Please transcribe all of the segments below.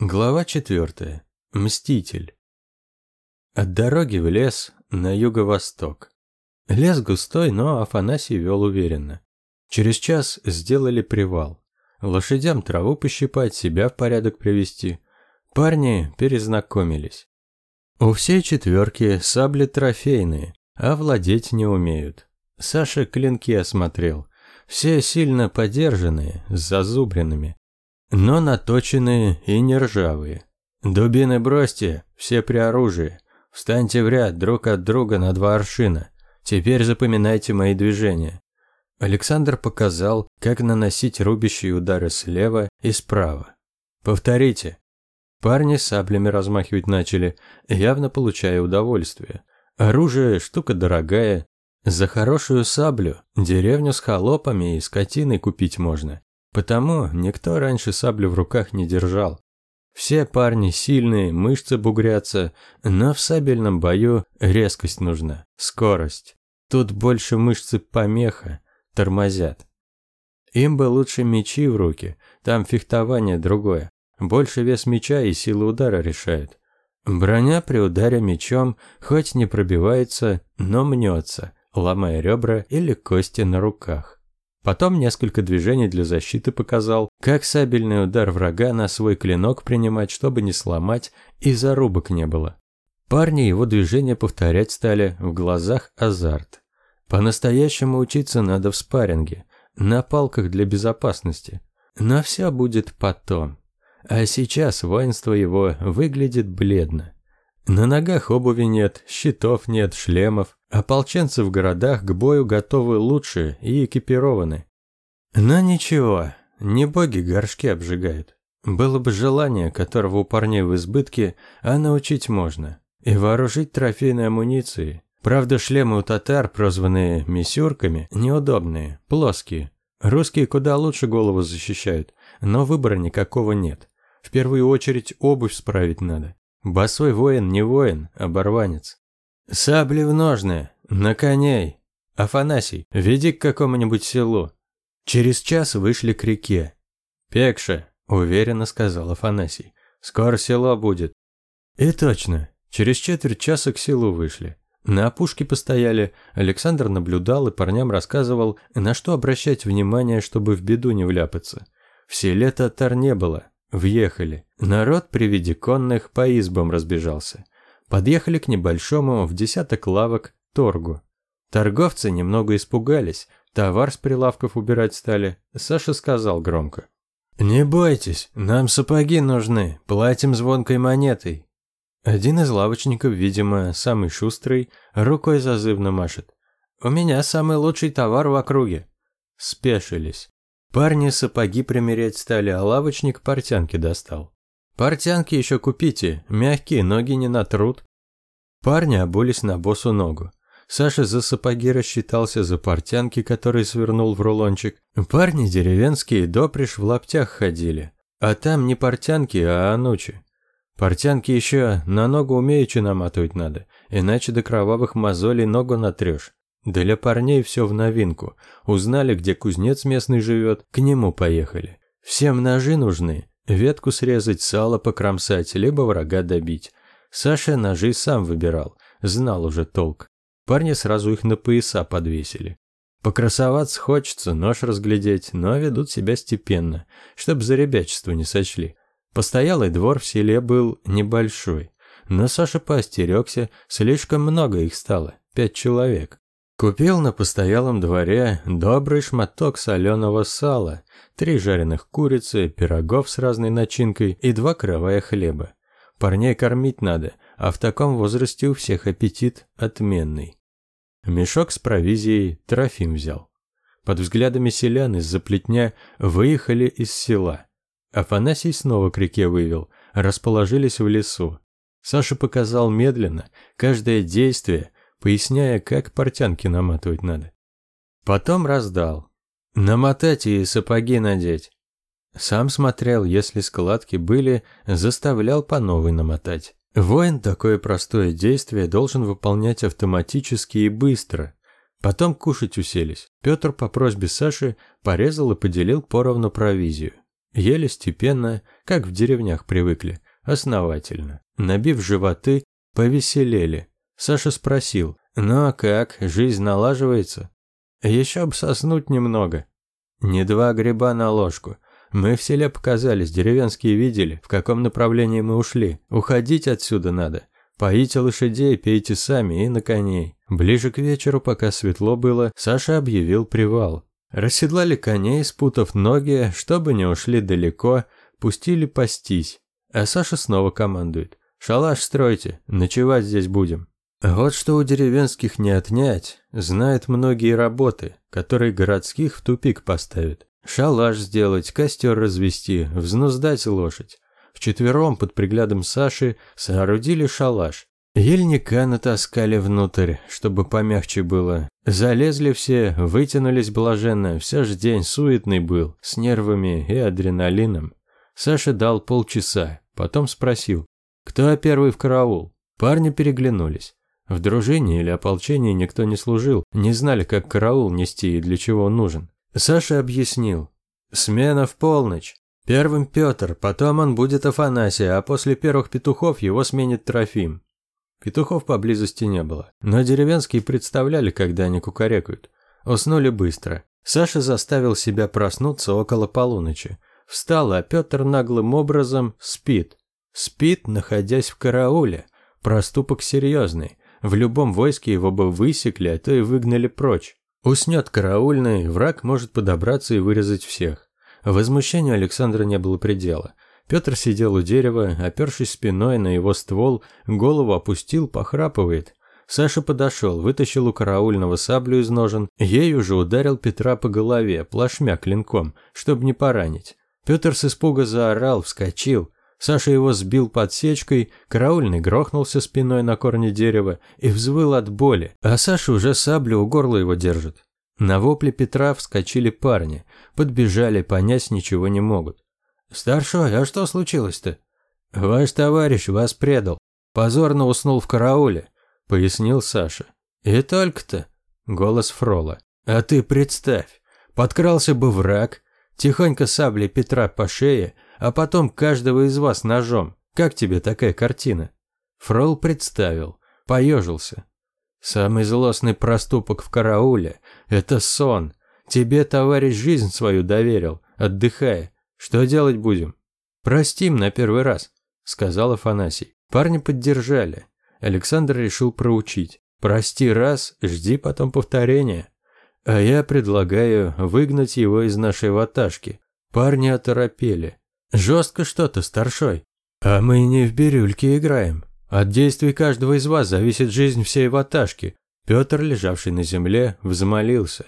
Глава четвертая. Мститель. От дороги в лес на юго-восток. Лес густой, но Афанасий вел уверенно. Через час сделали привал. Лошадям траву пощипать, себя в порядок привести. Парни перезнакомились. У всей четверки сабли трофейные, а владеть не умеют. Саша клинки осмотрел. Все сильно подержанные, с зазубринами но наточенные и не ржавые. Дубины бросьте, все при оружии. Встаньте в ряд друг от друга на два аршина. Теперь запоминайте мои движения. Александр показал, как наносить рубящие удары слева и справа. Повторите. Парни саблями размахивать начали, явно получая удовольствие. Оружие – штука дорогая. За хорошую саблю деревню с холопами и скотиной купить можно. Потому никто раньше саблю в руках не держал. Все парни сильные, мышцы бугрятся, но в сабельном бою резкость нужна, скорость. Тут больше мышцы помеха, тормозят. Им бы лучше мечи в руки, там фехтование другое. Больше вес меча и сила удара решает. Броня при ударе мечом хоть не пробивается, но мнется, ломая ребра или кости на руках. Потом несколько движений для защиты показал, как сабельный удар врага на свой клинок принимать, чтобы не сломать, и зарубок не было. Парни его движения повторять стали, в глазах азарт. По-настоящему учиться надо в спарринге, на палках для безопасности. Но все будет потом. А сейчас воинство его выглядит бледно. На ногах обуви нет, щитов нет, шлемов. Ополченцы в городах к бою готовы лучше и экипированы. Но ничего, не боги горшки обжигают. Было бы желание, которого у парней в избытке, а научить можно. И вооружить трофейной амуницией. Правда, шлемы у татар, прозванные мисюрками, неудобные, плоские. Русские куда лучше голову защищают, но выбора никакого нет. В первую очередь обувь справить надо. Босой воин не воин, а оборванец. Сабли в ножны, на коней. Афанасий, веди к какому-нибудь селу. Через час вышли к реке. Пекша, уверенно сказал Афанасий. Скоро село будет. И точно, через четверть часа к селу вышли. На опушке постояли, Александр наблюдал и парням рассказывал, на что обращать внимание, чтобы в беду не вляпаться. В селе татар не было, Въехали. Народ при виде конных по избам разбежался. Подъехали к небольшому, в десяток лавок, торгу. Торговцы немного испугались, товар с прилавков убирать стали. Саша сказал громко. «Не бойтесь, нам сапоги нужны, платим звонкой монетой». Один из лавочников, видимо, самый шустрый, рукой зазывно машет. «У меня самый лучший товар в округе». Спешились. Парни сапоги примерять стали, а лавочник портянки достал. Портянки еще купите, мягкие, ноги не натрут. Парни обулись на босу ногу. Саша за сапоги рассчитался за портянки, которые свернул в рулончик. Парни деревенские допришь в лаптях ходили. А там не портянки, а анучи. Портянки еще на ногу умеючи наматывать надо, иначе до кровавых мозолей ногу натрешь. Для парней все в новинку. Узнали, где кузнец местный живет, к нему поехали. Всем ножи нужны. Ветку срезать, сало покромсать, либо врага добить. Саша ножи сам выбирал, знал уже толк. Парни сразу их на пояса подвесили. Покрасоваться хочется, нож разглядеть, но ведут себя степенно, чтоб за ребячество не сочли. Постоялый двор в селе был небольшой, но Саша поостерегся, слишком много их стало, пять человек. Купил на постоялом дворе добрый шматок соленого сала, три жареных курицы, пирогов с разной начинкой и два кровая хлеба. Парней кормить надо, а в таком возрасте у всех аппетит отменный. Мешок с провизией Трофим взял. Под взглядами селян из-за плетня выехали из села. Афанасий снова к реке вывел, расположились в лесу. Саша показал медленно, каждое действие – поясняя, как портянки наматывать надо. Потом раздал. Намотать и сапоги надеть. Сам смотрел, если складки были, заставлял по новой намотать. Воин такое простое действие должен выполнять автоматически и быстро. Потом кушать уселись. Петр по просьбе Саши порезал и поделил поровну провизию. ели степенно, как в деревнях привыкли, основательно. Набив животы, повеселели. Саша спросил, ну а как, жизнь налаживается? Еще бы соснуть немного. Не два гриба на ложку. Мы в селе показались, деревенские видели, в каком направлении мы ушли. Уходить отсюда надо. Поите лошадей, пейте сами и на коней. Ближе к вечеру, пока светло было, Саша объявил привал. Расседлали коней, спутав ноги, чтобы не ушли далеко, пустили пастись. А Саша снова командует. «Шалаш стройте, ночевать здесь будем». Вот что у деревенских не отнять, знают многие работы, которые городских в тупик поставят. Шалаш сделать, костер развести, взнуздать лошадь. Вчетвером под приглядом Саши соорудили шалаш. Ельника натаскали внутрь, чтобы помягче было. Залезли все, вытянулись блаженно, все ж день суетный был, с нервами и адреналином. Саша дал полчаса, потом спросил, кто первый в караул? Парни переглянулись. В дружине или ополчении никто не служил, не знали, как караул нести и для чего он нужен. Саша объяснил. Смена в полночь. Первым Петр, потом он будет Афанасия, а после первых петухов его сменит Трофим. Петухов поблизости не было, но деревенские представляли, когда они кукарекают. Уснули быстро. Саша заставил себя проснуться около полуночи. Встал, а Петр наглым образом спит. Спит, находясь в карауле. Проступок серьезный. В любом войске его бы высекли, а то и выгнали прочь. Уснет караульный, враг может подобраться и вырезать всех. Возмущению Александра не было предела. Петр сидел у дерева, опершись спиной на его ствол, голову опустил, похрапывает. Саша подошел, вытащил у караульного саблю из ножен, ею же ударил Петра по голове, плашмя клинком, чтобы не поранить. Петр с испуга заорал, вскочил. Саша его сбил подсечкой, караульный грохнулся спиной на корне дерева и взвыл от боли, а Саша уже саблю у горла его держит. На вопле Петра вскочили парни, подбежали, понять ничего не могут. «Старшой, а что случилось-то?» «Ваш товарищ вас предал. Позорно уснул в карауле», — пояснил Саша. «И только-то», — голос Фрола. «А ты представь, подкрался бы враг, тихонько саблей Петра по шее, а потом каждого из вас ножом. Как тебе такая картина?» Фрол представил, поежился. «Самый злостный проступок в карауле — это сон. Тебе товарищ жизнь свою доверил, отдыхая. Что делать будем? Простим на первый раз, сказал Афанасий. Парни поддержали. Александр решил проучить. Прости раз, жди потом повторения. А я предлагаю выгнать его из нашей ваташки. Парни оторопели. Жестко что-то, старшой. А мы не в бирюльке играем. От действий каждого из вас зависит жизнь всей ваташки. Петр, лежавший на земле, взмолился.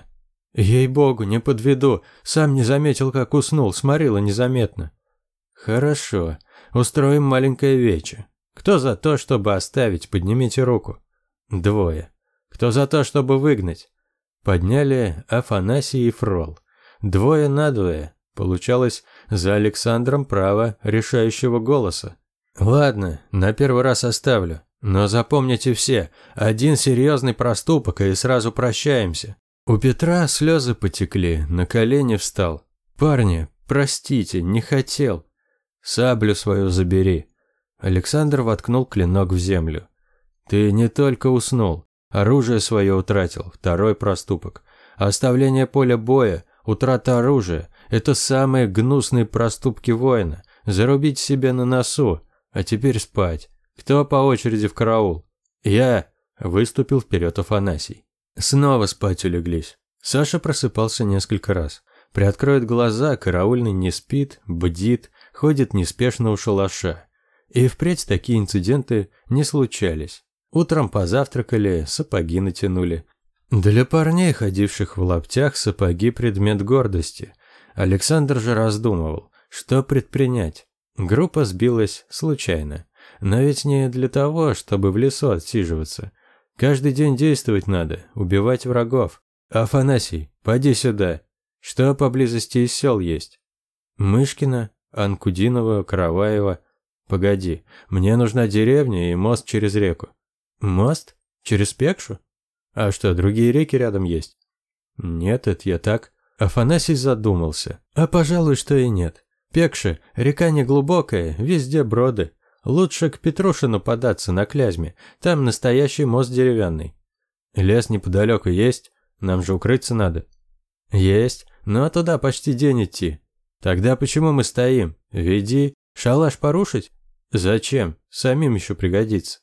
Ей-богу, не подведу. Сам не заметил, как уснул, сморила незаметно. Хорошо. Устроим маленькое вече. Кто за то, чтобы оставить, поднимите руку. Двое. Кто за то, чтобы выгнать? Подняли Афанасий и Фрол. Двое на двое. Получалось за Александром право решающего голоса. Ладно, на первый раз оставлю. Но запомните все, один серьезный проступок и сразу прощаемся. У Петра слезы потекли, на колени встал. «Парни, простите, не хотел. Саблю свою забери». Александр воткнул клинок в землю. «Ты не только уснул, оружие свое утратил, второй проступок. Оставление поля боя, утрата оружия – это самые гнусные проступки воина. Зарубить себе на носу, а теперь спать. Кто по очереди в караул?» «Я!» – выступил вперед Афанасий. Снова спать улеглись. Саша просыпался несколько раз. Приоткроет глаза, караульный не спит, бдит, ходит неспешно у шалаша. И впредь такие инциденты не случались. Утром позавтракали, сапоги натянули. Для парней, ходивших в лаптях, сапоги – предмет гордости. Александр же раздумывал, что предпринять. Группа сбилась случайно. Но ведь не для того, чтобы в лесу отсиживаться. Каждый день действовать надо, убивать врагов. Афанасий, поди сюда. Что поблизости из сел есть? Мышкина, Анкудинова, Караваева. Погоди, мне нужна деревня и мост через реку. Мост? Через Пекшу? А что, другие реки рядом есть? Нет, это я так. Афанасий задумался. А пожалуй, что и нет. Пекши, река неглубокая, везде броды. Лучше к Петрушину податься на Клязьме, там настоящий мост деревянный. Лес неподалеку есть, нам же укрыться надо. Есть, но туда почти день идти. Тогда почему мы стоим? Веди, шалаш порушить? Зачем? Самим еще пригодится.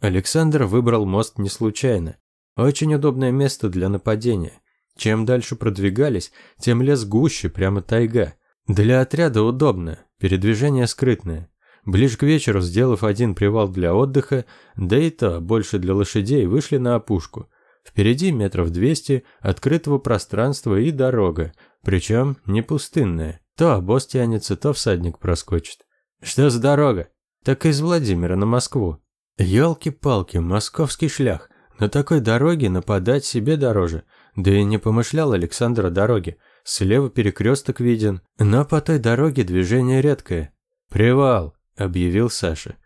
Александр выбрал мост не случайно. Очень удобное место для нападения. Чем дальше продвигались, тем лес гуще, прямо тайга. Для отряда удобно, передвижение скрытное. Ближе к вечеру, сделав один привал для отдыха, да и то больше для лошадей, вышли на опушку. Впереди метров двести открытого пространства и дорога, причем не пустынная. То обоз тянется, то всадник проскочит. Что за дорога? Так из Владимира на Москву. Ёлки-палки, московский шлях. На такой дороге нападать себе дороже. Да и не помышлял Александр о дороге. Слева перекресток виден, но по той дороге движение редкое. «Привал», — объявил Саша.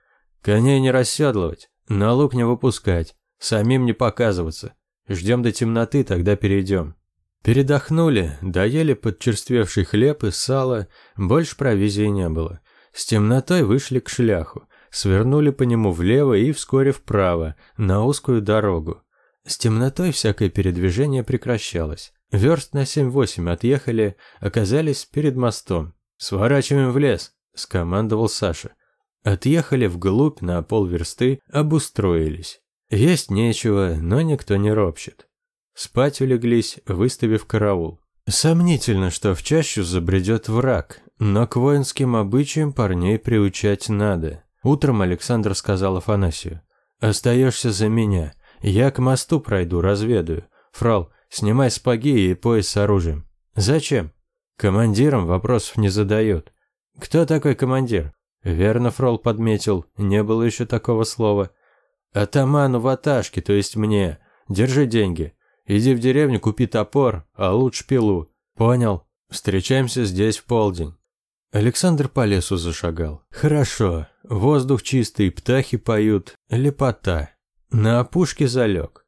«Коней не расседлывать, на луг не выпускать, самим не показываться. Ждем до темноты, тогда перейдем». Передохнули, доели подчерствевший хлеб и сало, больше провизии не было. С темнотой вышли к шляху, свернули по нему влево и вскоре вправо, на узкую дорогу. С темнотой всякое передвижение прекращалось. Верст на семь-восемь отъехали, оказались перед мостом. «Сворачиваем в лес», – скомандовал Саша. Отъехали вглубь на полверсты, обустроились. Есть нечего, но никто не ропщет. Спать улеглись, выставив караул. Сомнительно, что в чащу забредет враг, но к воинским обычаям парней приучать надо. Утром Александр сказал Афанасию. «Остаешься за меня. Я к мосту пройду, разведаю. Фрол, снимай спаги и пояс с оружием». «Зачем?» «Командирам вопросов не задают». «Кто такой командир?» Верно Фрол подметил, не было еще такого слова. «Атаману ваташки, то есть мне. Держи деньги. Иди в деревню, купи топор, а лучше пилу. Понял? Встречаемся здесь в полдень. Александр по лесу зашагал. Хорошо. Воздух чистый, птахи поют. Лепота. На опушке залег.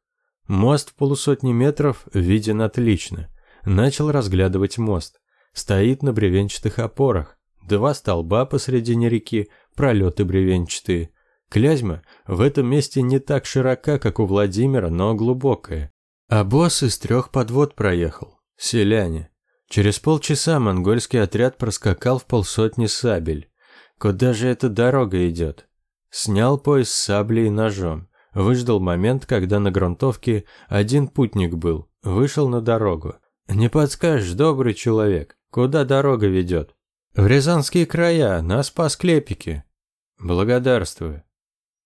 Мост в полусотни метров виден отлично. Начал разглядывать мост. Стоит на бревенчатых опорах. Два столба посредине реки, пролеты бревенчатые. Клязьма в этом месте не так широка, как у Владимира, но глубокая. А босс из трех подвод проехал. Селяне. Через полчаса монгольский отряд проскакал в полсотни сабель. Куда же эта дорога идет? Снял пояс с саблей и ножом. Выждал момент, когда на грунтовке один путник был. Вышел на дорогу. «Не подскажешь, добрый человек, куда дорога ведет?» «В Рязанские края, на Спас-Клепики». «Благодарствую».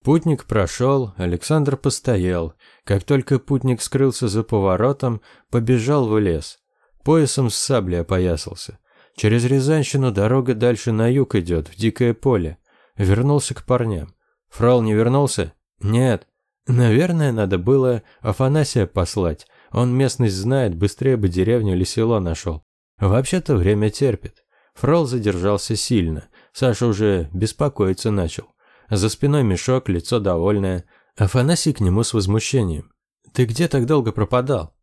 Путник прошел, Александр постоял. Как только путник скрылся за поворотом, побежал в лес. Поясом с саблей опоясался. Через Рязанщину дорога дальше на юг идет, в дикое поле. Вернулся к парням. Фрол не вернулся? Нет. Наверное, надо было Афанасия послать. Он местность знает, быстрее бы деревню или село нашел. Вообще-то время терпит. Фрол задержался сильно. Саша уже беспокоиться начал. За спиной мешок, лицо довольное. Афанасий к нему с возмущением. «Ты где так долго пропадал?»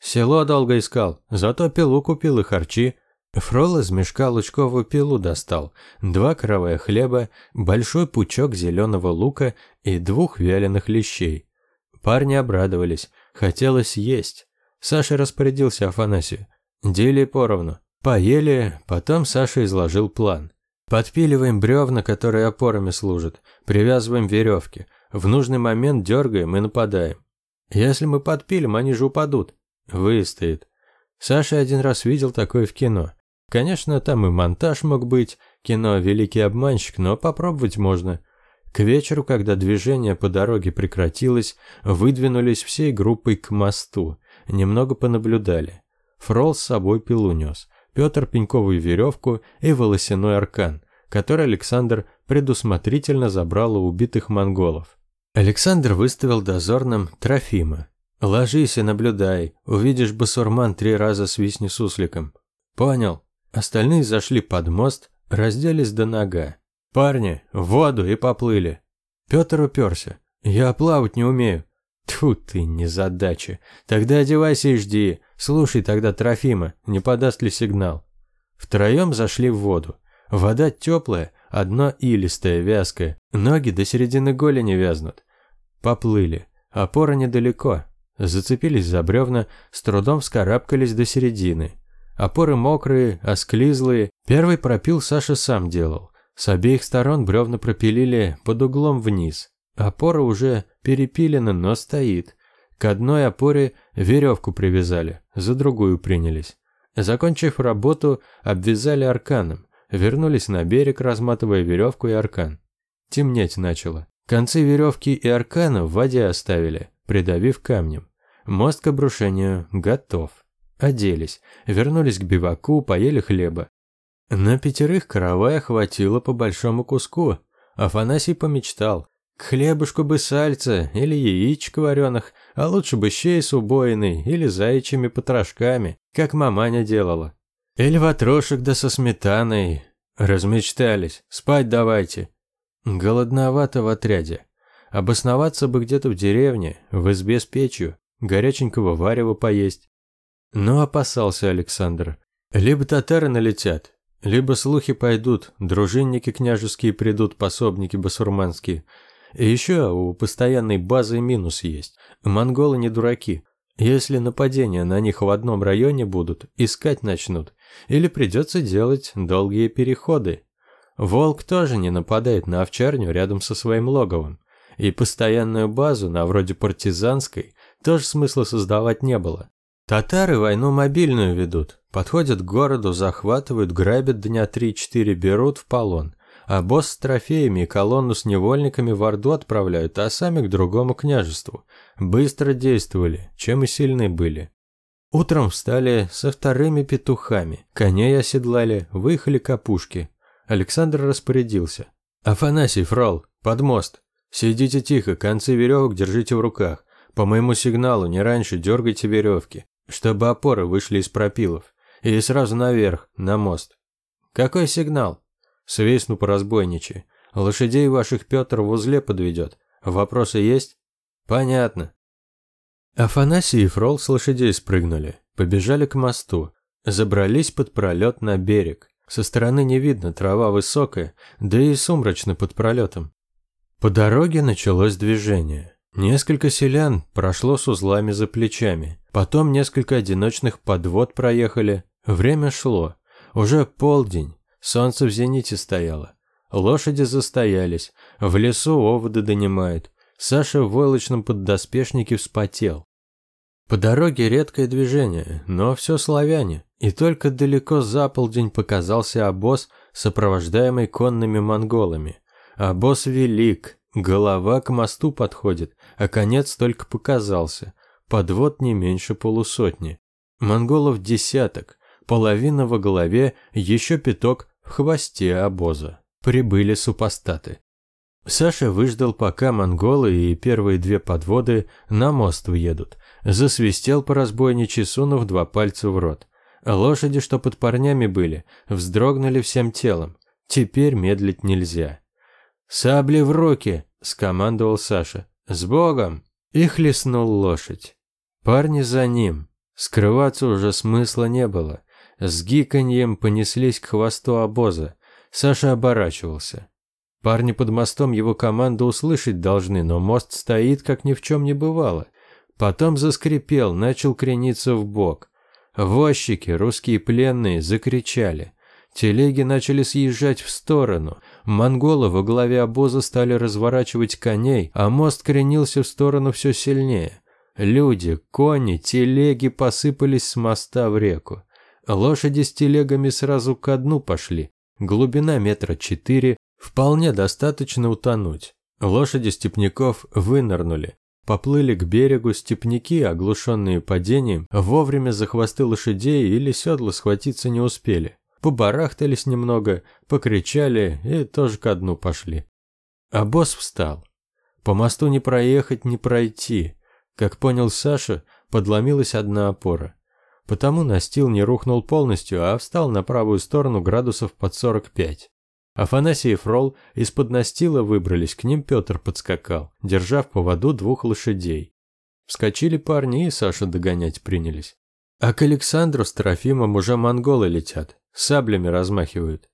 «Село долго искал, зато пилу купил и харчи». Фрол из мешка лучковую пилу достал, два коровая хлеба, большой пучок зеленого лука и двух вяленых лещей. Парни обрадовались, хотелось есть. Саша распорядился Афанасию. Дели поровну. Поели, потом Саша изложил план. Подпиливаем бревна, которые опорами служат, привязываем веревки. В нужный момент дергаем и нападаем. Если мы подпилим, они же упадут. Выстоит. Саша один раз видел такое в кино. Конечно, там и монтаж мог быть, кино «Великий обманщик», но попробовать можно. К вечеру, когда движение по дороге прекратилось, выдвинулись всей группой к мосту. Немного понаблюдали. Фрол с собой пилу нес. Петр пеньковую веревку и волосяной аркан, который Александр предусмотрительно забрал у убитых монголов. Александр выставил дозорным Трофима. «Ложись и наблюдай, увидишь басурман три раза свистни сусликом». «Понял». Остальные зашли под мост, разделись до нога. «Парни, в воду и поплыли». Петр уперся. «Я плавать не умею». Тьфу ты, незадача. Тогда одевайся и жди. Слушай тогда Трофима, не подаст ли сигнал. Втроем зашли в воду. Вода теплая, одно илистое, вязкое. Ноги до середины голени вязнут. Поплыли. Опора недалеко. Зацепились за бревна, с трудом вскарабкались до середины. Опоры мокрые, осклизлые. Первый пропил Саша сам делал. С обеих сторон бревна пропилили под углом вниз. Опора уже перепилена, но стоит. К одной опоре веревку привязали, за другую принялись. Закончив работу, обвязали арканом. Вернулись на берег, разматывая веревку и аркан. Темнеть начало. Концы веревки и аркана в воде оставили, придавив камнем. Мост к обрушению готов. Оделись, вернулись к биваку, поели хлеба. На пятерых каравая хватило по большому куску. Афанасий помечтал. К хлебушку бы сальца или яичек вареных, а лучше бы щей с убоиной или заячьими потрошками, как маманя делала. Или ватрушек да со сметаной. Размечтались, спать давайте. Голодновато в отряде. Обосноваться бы где-то в деревне, в избе с печью, горяченького варева поесть. Но опасался Александр. Либо татары налетят, либо слухи пойдут, дружинники княжеские придут, пособники басурманские. И еще у постоянной базы минус есть. Монголы не дураки. Если нападения на них в одном районе будут, искать начнут. Или придется делать долгие переходы. Волк тоже не нападает на овчарню рядом со своим логовом. И постоянную базу, на вроде партизанской, тоже смысла создавать не было. Татары войну мобильную ведут. Подходят к городу, захватывают, грабят дня 3-4, берут в полон. А босс с трофеями и колонну с невольниками в Орду отправляют, а сами к другому княжеству. Быстро действовали, чем и сильны были. Утром встали со вторыми петухами, коней оседлали, выехали к опушке. Александр распорядился. «Афанасий, фрол, под мост. Сидите тихо, концы веревок держите в руках. По моему сигналу не раньше дергайте веревки, чтобы опоры вышли из пропилов. И сразу наверх, на мост. Какой сигнал? Свистну по разбойничьи. Лошадей ваших Петр в узле подведет. Вопросы есть? Понятно. Афанасий и Фрол с лошадей спрыгнули, побежали к мосту, забрались под пролет на берег. Со стороны не видно, трава высокая, да и сумрачно под пролетом. По дороге началось движение. Несколько селян прошло с узлами за плечами. Потом несколько одиночных подвод проехали. Время шло. Уже полдень. Солнце в зените стояло. Лошади застоялись. В лесу оводы донимают. Саша в войлочном поддоспешнике вспотел. По дороге редкое движение, но все славяне. И только далеко за полдень показался обоз, сопровождаемый конными монголами. Обоз велик, голова к мосту подходит, а конец только показался. Подвод не меньше полусотни. Монголов десяток, половина во голове, еще пяток в хвосте обоза. Прибыли супостаты. Саша выждал, пока монголы и первые две подводы на мост въедут. Засвистел по разбойничьи, сунув два пальца в рот. Лошади, что под парнями были, вздрогнули всем телом. Теперь медлить нельзя. «Сабли в руки!» – скомандовал Саша. «С Богом!» И хлестнул лошадь. Парни за ним. Скрываться уже смысла не было. С гиканьем понеслись к хвосту обоза. Саша оборачивался. Парни под мостом его команду услышать должны, но мост стоит, как ни в чем не бывало. Потом заскрипел, начал крениться в бок. Возчики, русские пленные, закричали. Телеги начали съезжать в сторону. Монголы во главе обоза стали разворачивать коней, а мост кренился в сторону все сильнее. Люди, кони, телеги посыпались с моста в реку. Лошади с телегами сразу ко дну пошли. Глубина метра четыре, вполне достаточно утонуть. Лошади степняков вынырнули. Поплыли к берегу степняки, оглушенные падением, вовремя за хвосты лошадей или седла схватиться не успели побарахтались немного, покричали и тоже ко дну пошли. А босс встал. По мосту не проехать, не пройти. Как понял Саша, подломилась одна опора. Потому настил не рухнул полностью, а встал на правую сторону градусов под 45. Афанасий и Фрол из-под настила выбрались, к ним Петр подскакал, держа в поводу двух лошадей. Вскочили парни и Саша догонять принялись. А к Александру с Трофимом уже монголы летят, саблями размахивают.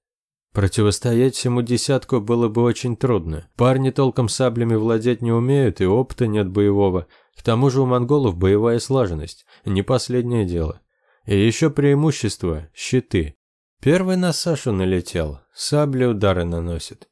Противостоять всему десятку было бы очень трудно. Парни толком саблями владеть не умеют, и опыта нет боевого. К тому же у монголов боевая слаженность, не последнее дело. И еще преимущество – щиты. Первый на Сашу налетел, сабли удары наносит.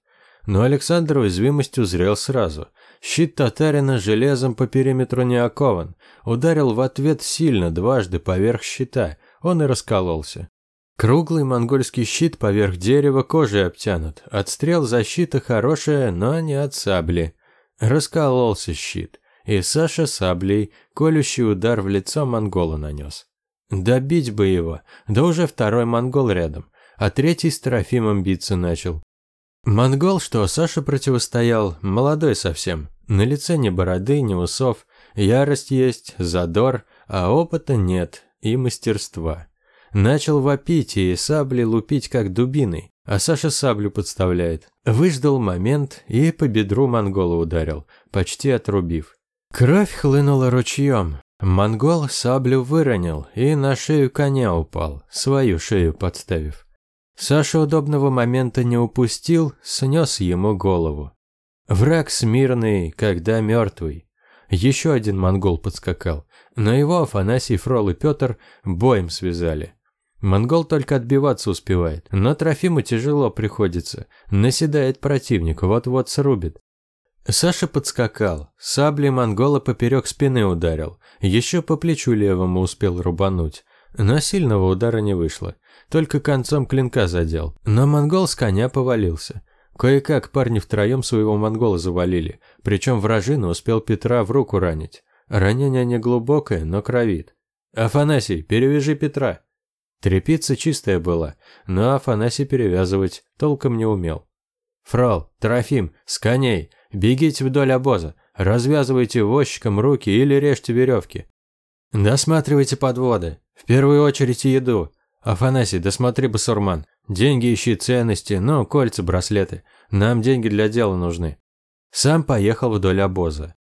Но Александр уязвимость узрел сразу. Щит татарина железом по периметру не окован. Ударил в ответ сильно, дважды поверх щита. Он и раскололся. Круглый монгольский щит поверх дерева кожей обтянут. Отстрел защита хорошая, но не от сабли. Раскололся щит, и Саша саблей колющий удар в лицо монгола нанес. Добить бы его, да уже второй монгол рядом, а третий с Трофимом биться начал. Монгол, что Саша противостоял, молодой совсем, на лице ни бороды, ни усов, ярость есть, задор, а опыта нет и мастерства. Начал вопить и сабли лупить как дубиной, а Саша саблю подставляет. Выждал момент и по бедру монгола ударил, почти отрубив. Кровь хлынула ручьем. Монгол саблю выронил и на шею коня упал, свою шею подставив. Саша удобного момента не упустил, снес ему голову. Враг смирный, когда мертвый. Еще один монгол подскакал. На его Афанасий, Фрол и Петр боем связали. Монгол только отбиваться успевает, но Трофиму тяжело приходится. Наседает противник, вот-вот срубит. Саша подскакал, саблей монгола поперек спины ударил, еще по плечу левому успел рубануть. Но сильного удара не вышло, только концом клинка задел. Но монгол с коня повалился. Кое-как парни втроем своего монгола завалили, причем вражина успел Петра в руку ранить. Ранение не глубокое, но кровит. «Афанасий, перевяжи Петра!» Трепица чистая была, но Афанасий перевязывать толком не умел. «Фрол, Трофим, с коней, бегите вдоль обоза, развязывайте возчикам руки или режьте веревки. Досматривайте подводы, в первую очередь еду. Афанасий, досмотри басурман, деньги ищи, ценности, ну, кольца, браслеты. Нам деньги для дела нужны». Сам поехал вдоль обоза.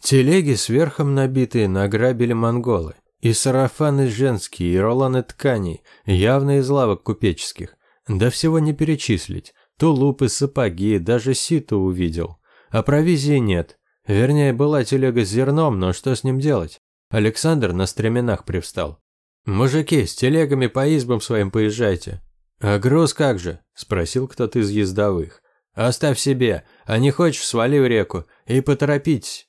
Телеги сверхом набитые награбили монголы. И сарафаны женские, и рулоны тканей, явно из лавок купеческих. Да всего не перечислить. Тулупы, сапоги, даже сито увидел. А провизии нет. Вернее, была телега с зерном, но что с ним делать? Александр на стременах привстал. «Мужики, с телегами по избам своим поезжайте». «А груз как же?» – спросил кто-то из ездовых. «Оставь себе, а не хочешь, свали в реку и поторопитесь».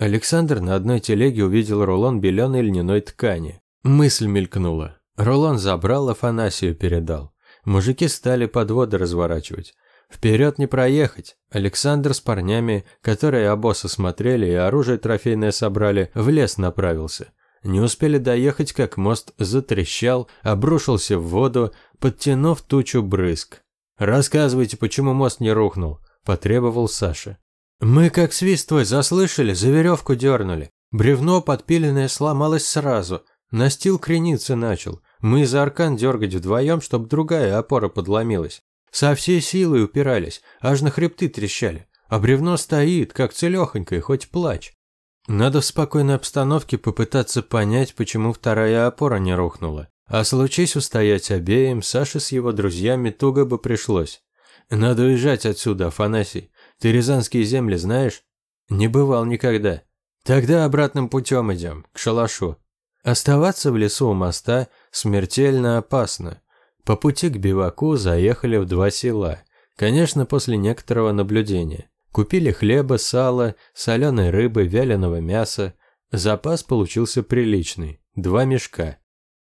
Александр на одной телеге увидел рулон беленой льняной ткани. Мысль мелькнула. Рулон забрал, Афанасию передал. Мужики стали подводы разворачивать. Вперед не проехать. Александр с парнями, которые обосы смотрели и оружие трофейное собрали, в лес направился. Не успели доехать, как мост затрещал, обрушился в воду, подтянув тучу брызг. «Рассказывайте, почему мост не рухнул», – потребовал Саша. Мы как свист твой заслышали, за веревку дернули. Бревно подпиленное сломалось сразу. Настил крениться начал. Мы за аркан дергать вдвоем, чтоб другая опора подломилась. Со всей силой упирались, аж на хребты трещали. А бревно стоит, как целехонькое, хоть плачь. Надо в спокойной обстановке попытаться понять, почему вторая опора не рухнула. А случись устоять обеим, Саше с его друзьями туго бы пришлось. Надо уезжать отсюда, Афанасий. Ты рязанские земли знаешь? Не бывал никогда. Тогда обратным путем идем, к шалашу. Оставаться в лесу у моста смертельно опасно. По пути к биваку заехали в два села. Конечно, после некоторого наблюдения. Купили хлеба, сала, соленой рыбы, вяленого мяса. Запас получился приличный. Два мешка.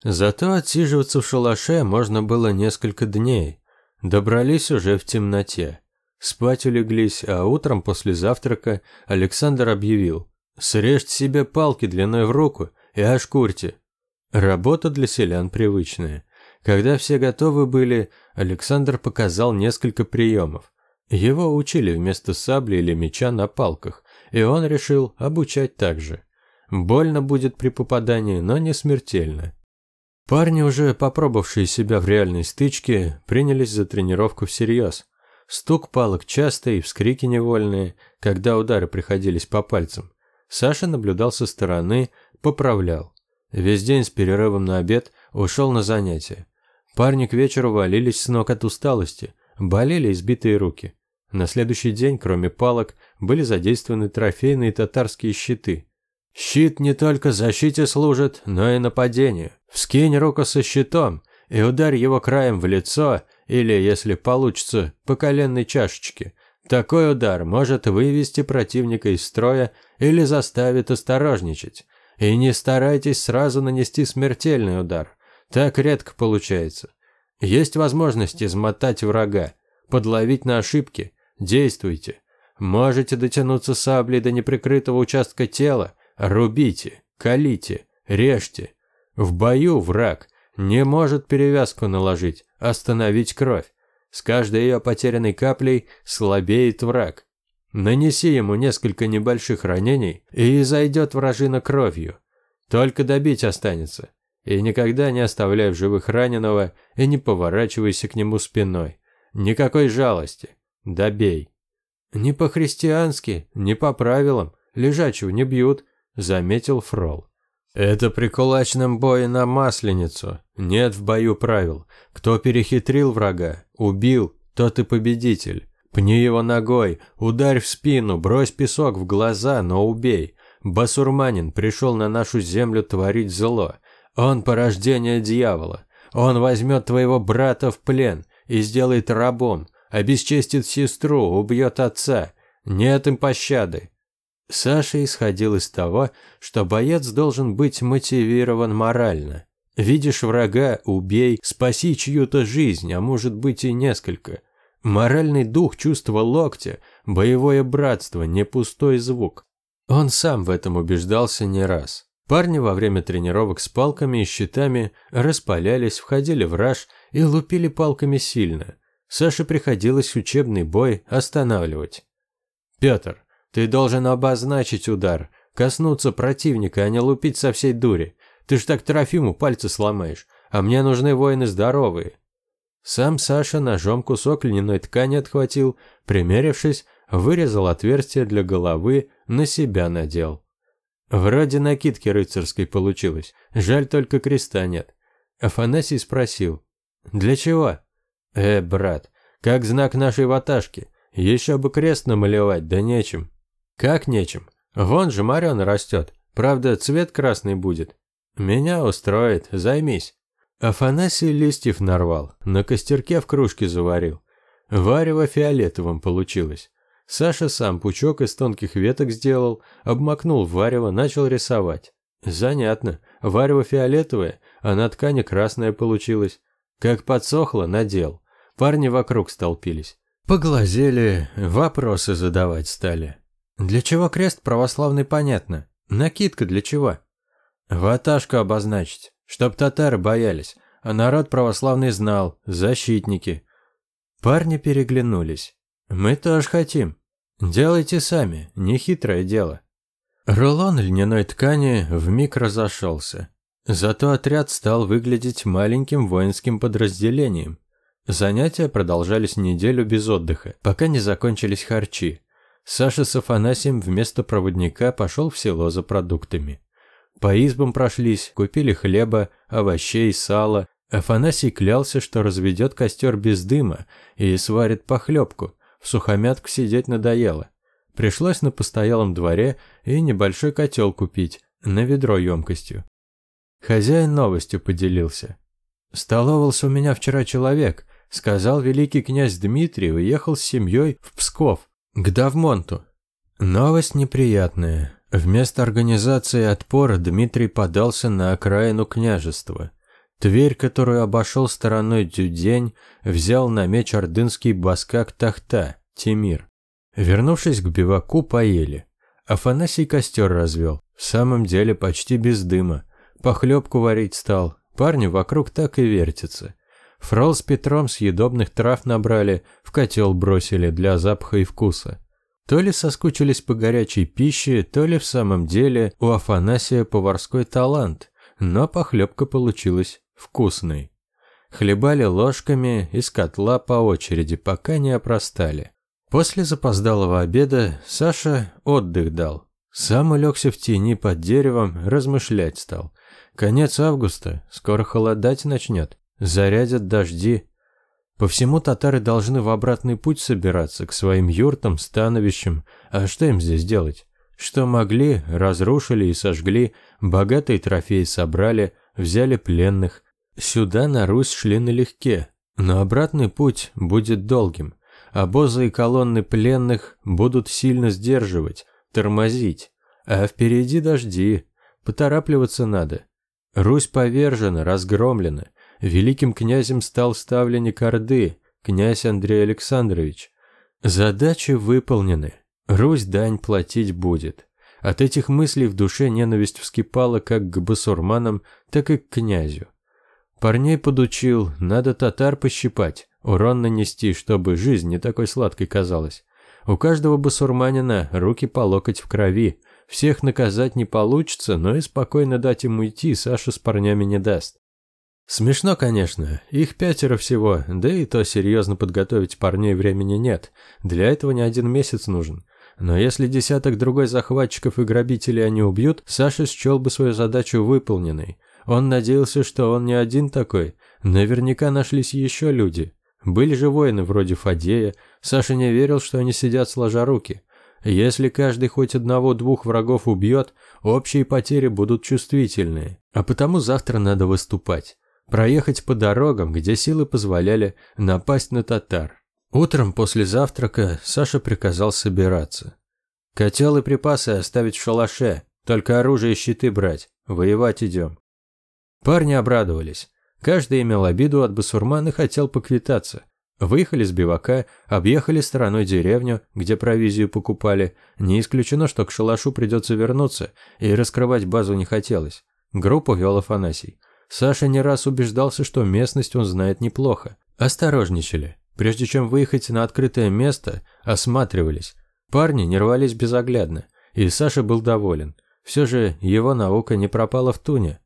Зато отсиживаться в шалаше можно было несколько дней. Добрались уже в темноте. Спать улеглись, а утром после завтрака Александр объявил «Срежьте себе палки длиной в руку и ошкурьте». Работа для селян привычная. Когда все готовы были, Александр показал несколько приемов. Его учили вместо сабли или меча на палках, и он решил обучать так же. Больно будет при попадании, но не смертельно. Парни, уже попробовавшие себя в реальной стычке, принялись за тренировку всерьез. Стук палок частый, вскрики невольные, когда удары приходились по пальцам. Саша наблюдал со стороны, поправлял. Весь день с перерывом на обед ушел на занятия. Парни к вечеру валились с ног от усталости, болели избитые руки. На следующий день, кроме палок, были задействованы трофейные татарские щиты. Щит не только защите служит, но и нападению. Вскинь руку со щитом и ударь его краем в лицо или, если получится, по коленной чашечке. Такой удар может вывести противника из строя или заставит осторожничать. И не старайтесь сразу нанести смертельный удар. Так редко получается. Есть возможность измотать врага, подловить на ошибки. Действуйте. Можете дотянуться саблей до неприкрытого участка тела, рубите, колите, режьте. В бою враг не может перевязку наложить, остановить кровь. С каждой ее потерянной каплей слабеет враг. Нанеси ему несколько небольших ранений, и зайдет вражина кровью. Только добить останется. И никогда не оставляй в живых раненого и не поворачивайся к нему спиной. Никакой жалости. Добей. Не по-христиански, не по правилам, лежачего не бьют, заметил Фрол. Это при кулачном бое на Масленицу. Нет в бою правил. Кто перехитрил врага, убил, тот и победитель. Пни его ногой, ударь в спину, брось песок в глаза, но убей. Басурманин пришел на нашу землю творить зло. Он порождение дьявола. Он возьмет твоего брата в плен и сделает рабом, обесчестит сестру, убьет отца. Нет им пощады. Саша исходил из того, что боец должен быть мотивирован морально. Видишь врага – убей, спаси чью-то жизнь, а может быть и несколько. Моральный дух чувства локтя, боевое братство, не пустой звук. Он сам в этом убеждался не раз. Парни во время тренировок с палками и щитами распалялись, входили в раж и лупили палками сильно. Саше приходилось учебный бой останавливать. «Петр, ты должен обозначить удар, коснуться противника, а не лупить со всей дури. Ты ж так Трофиму пальцы сломаешь, а мне нужны воины здоровые». Сам Саша ножом кусок льняной ткани отхватил, примерившись, вырезал отверстие для головы, на себя надел. Вроде накидки рыцарской получилось, жаль только креста нет. Афанасий спросил, «Для чего?» «Э, брат, как знак нашей ваташки, еще бы крест намалевать, да нечем». «Как нечем? Вон же морен растет, правда цвет красный будет». «Меня устроит, займись». Афанасий листьев нарвал, на костерке в кружке заварил. Варево фиолетовым получилось. Саша сам пучок из тонких веток сделал, обмакнул в варево, начал рисовать. Занятно. Варево фиолетовое, а на ткани красное получилось. Как подсохло, надел. Парни вокруг столпились. Поглазели, вопросы задавать стали. Для чего крест православный понятно. Накидка для чего? Ваташку обозначить. Чтоб татары боялись, а народ православный знал, защитники. Парни переглянулись. Мы тоже хотим. Делайте сами, нехитрое дело. Рулон льняной ткани вмиг разошелся. Зато отряд стал выглядеть маленьким воинским подразделением. Занятия продолжались неделю без отдыха, пока не закончились харчи. Саша с Афанасием вместо проводника пошел в село за продуктами. По избам прошлись, купили хлеба, овощей, сала. Афанасий клялся, что разведет костер без дыма и сварит похлебку. В сухомятку сидеть надоело. Пришлось на постоялом дворе и небольшой котел купить, на ведро емкостью. Хозяин новостью поделился. «Столовался у меня вчера человек. Сказал, великий князь Дмитрий уехал с семьей в Псков, к Давмонту. Новость неприятная. Вместо организации отпора Дмитрий подался на окраину княжества. Тверь, которую обошел стороной Дюдень, взял на меч ордынский баскак Тахта, Тимир. Вернувшись к биваку, поели. Афанасий костер развел. В самом деле почти без дыма. Похлебку варить стал. Парни вокруг так и вертятся. Фрол с Петром съедобных трав набрали, в котел бросили для запаха и вкуса. То ли соскучились по горячей пище, то ли в самом деле у Афанасия поварской талант, но похлебка получилась вкусной. Хлебали ложками из котла по очереди, пока не опростали. После запоздалого обеда Саша отдых дал. Сам улегся в тени под деревом, размышлять стал. Конец августа, скоро холодать начнет, зарядят дожди. По всему татары должны в обратный путь собираться, к своим юртам, становищам. А что им здесь делать? Что могли, разрушили и сожгли, богатые трофеи собрали, взяли пленных. Сюда на Русь шли налегке, но обратный путь будет долгим. Обозы и колонны пленных будут сильно сдерживать, тормозить. А впереди дожди, поторапливаться надо. Русь повержена, разгромлена. Великим князем стал ставленник Орды, князь Андрей Александрович. Задачи выполнены. Русь дань платить будет. От этих мыслей в душе ненависть вскипала как к басурманам, так и к князю. Парней подучил, надо татар пощипать, урон нанести, чтобы жизнь не такой сладкой казалась. У каждого басурманина руки по локоть в крови. Всех наказать не получится, но и спокойно дать им уйти Саша с парнями не даст. Смешно, конечно, их пятеро всего, да и то серьезно подготовить парней времени нет. Для этого не один месяц нужен. Но если десяток другой захватчиков и грабителей они убьют, Саша счел бы свою задачу выполненной. Он надеялся, что он не один такой. Наверняка нашлись еще люди. Были же воины вроде Фадея. Саша не верил, что они сидят сложа руки. Если каждый хоть одного-двух врагов убьет, общие потери будут чувствительные. А потому завтра надо выступать. Проехать по дорогам, где силы позволяли напасть на татар. Утром после завтрака Саша приказал собираться. Котел и припасы оставить в шалаше, только оружие и щиты брать. Воевать идем. Парни обрадовались. Каждый имел обиду от басурман и хотел поквитаться. Выехали с бивака, объехали стороной деревню, где провизию покупали. Не исключено, что к шалашу придется вернуться, и раскрывать базу не хотелось. Группу вел Афанасий. Саша не раз убеждался, что местность он знает неплохо. Осторожничали. Прежде чем выехать на открытое место, осматривались. Парни не рвались безоглядно, и Саша был доволен. Все же его наука не пропала в туне.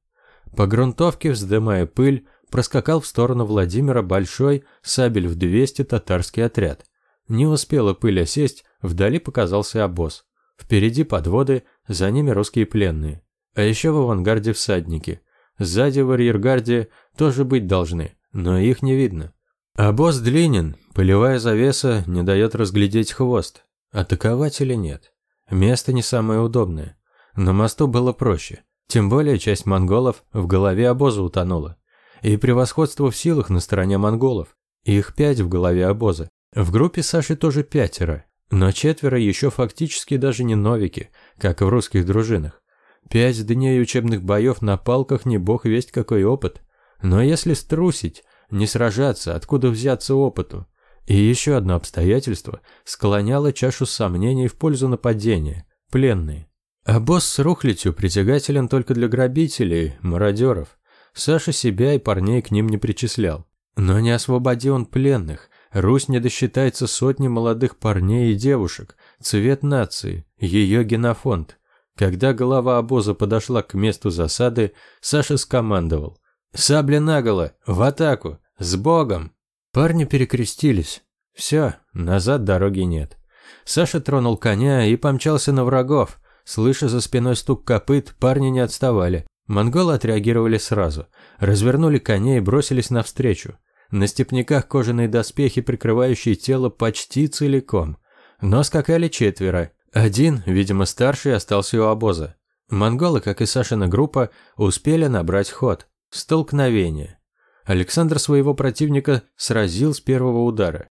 По грунтовке, вздымая пыль, проскакал в сторону Владимира большой, сабель в 200 татарский отряд. Не успела пыль осесть, вдали показался обоз. Впереди подводы, за ними русские пленные. А еще в авангарде всадники. Сзади в арьергарде тоже быть должны, но их не видно. Обоз длинен, пылевая завеса не дает разглядеть хвост. Атаковать или нет? Место не самое удобное. На мосту было проще. Тем более часть монголов в голове обоза утонула. И превосходство в силах на стороне монголов. Их пять в голове обоза. В группе Саши тоже пятеро, но четверо еще фактически даже не новики, как в русских дружинах. Пять дней учебных боев на палках не бог весть какой опыт. Но если струсить, не сражаться, откуда взяться опыту? И еще одно обстоятельство склоняло чашу сомнений в пользу нападения – пленные. А босс с рухлядью притягателен только для грабителей, мародеров. Саша себя и парней к ним не причислял. Но не освободи он пленных, Русь не досчитается сотни молодых парней и девушек, цвет нации, ее генофонд. Когда голова обоза подошла к месту засады, Саша скомандовал. «Сабля наголо! В атаку! С Богом!» Парни перекрестились. Все, назад дороги нет. Саша тронул коня и помчался на врагов, Слыша за спиной стук копыт, парни не отставали. Монголы отреагировали сразу. Развернули коней и бросились навстречу. На степняках кожаные доспехи, прикрывающие тело почти целиком. Но скакали четверо. Один, видимо старший, остался у обоза. Монголы, как и Сашина группа, успели набрать ход. Столкновение. Александр своего противника сразил с первого удара.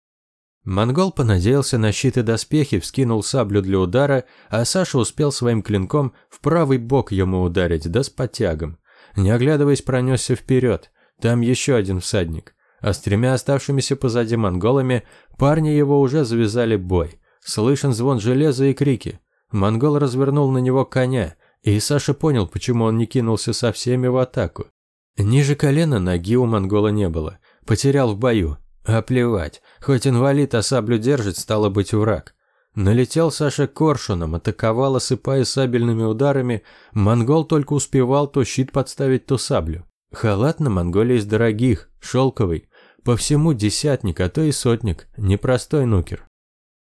Монгол понадеялся на щит и доспехи, вскинул саблю для удара, а Саша успел своим клинком в правый бок ему ударить, да с подтягом. Не оглядываясь, пронесся вперед. Там еще один всадник. А с тремя оставшимися позади монголами парни его уже завязали бой. Слышен звон железа и крики. Монгол развернул на него коня, и Саша понял, почему он не кинулся со всеми в атаку. Ниже колена ноги у монгола не было. Потерял в бою, а плевать, хоть инвалид, а саблю держит, стало быть враг. Налетел Саша коршуном, атаковал, осыпая сабельными ударами. Монгол только успевал то щит подставить, то саблю. Халат на Монголии из дорогих, шелковый. По всему десятник, а то и сотник. Непростой нукер.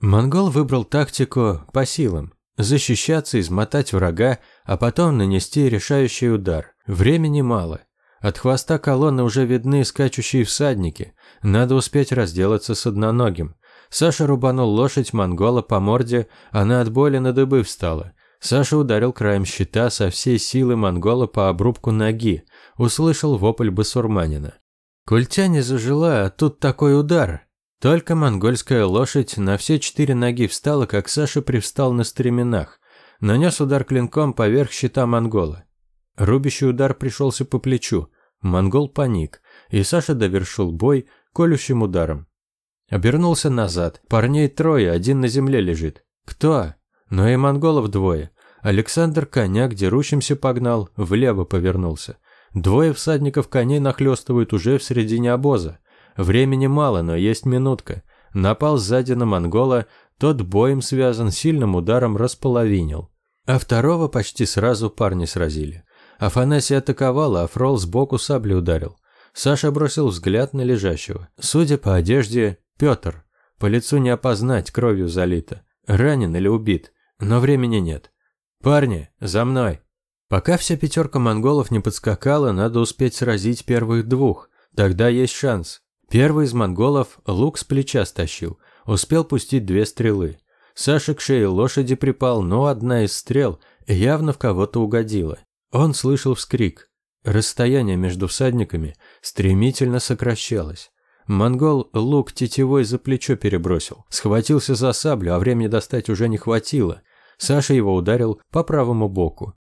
Монгол выбрал тактику по силам. Защищаться, измотать врага, а потом нанести решающий удар. Времени мало. От хвоста колонны уже видны скачущие всадники. Надо успеть разделаться с одноногим. Саша рубанул лошадь монгола по морде, она от боли на дыбы встала. Саша ударил краем щита со всей силы монгола по обрубку ноги. Услышал вопль басурманина. Культя не зажила, а тут такой удар. Только монгольская лошадь на все четыре ноги встала, как Саша привстал на стременах. Нанес удар клинком поверх щита монгола. Рубящий удар пришелся по плечу. Монгол паник, и Саша довершил бой колющим ударом. Обернулся назад. Парней трое, один на земле лежит. Кто? Но и монголов двое. Александр коня к дерущимся погнал, влево повернулся. Двое всадников коней нахлёстывают уже в середине обоза. Времени мало, но есть минутка. Напал сзади на монгола, тот боем связан, сильным ударом располовинил. А второго почти сразу парни сразили. Афанасий атаковал, а Фрол сбоку саблей ударил. Саша бросил взгляд на лежащего. Судя по одежде, Петр. По лицу не опознать, кровью залито. Ранен или убит. Но времени нет. «Парни, за мной!» Пока вся пятерка монголов не подскакала, надо успеть сразить первых двух. Тогда есть шанс. Первый из монголов лук с плеча стащил. Успел пустить две стрелы. Саша к шее лошади припал, но одна из стрел явно в кого-то угодила. Он слышал вскрик. Расстояние между всадниками стремительно сокращалось. Монгол лук тетивой за плечо перебросил, схватился за саблю, а времени достать уже не хватило. Саша его ударил по правому боку.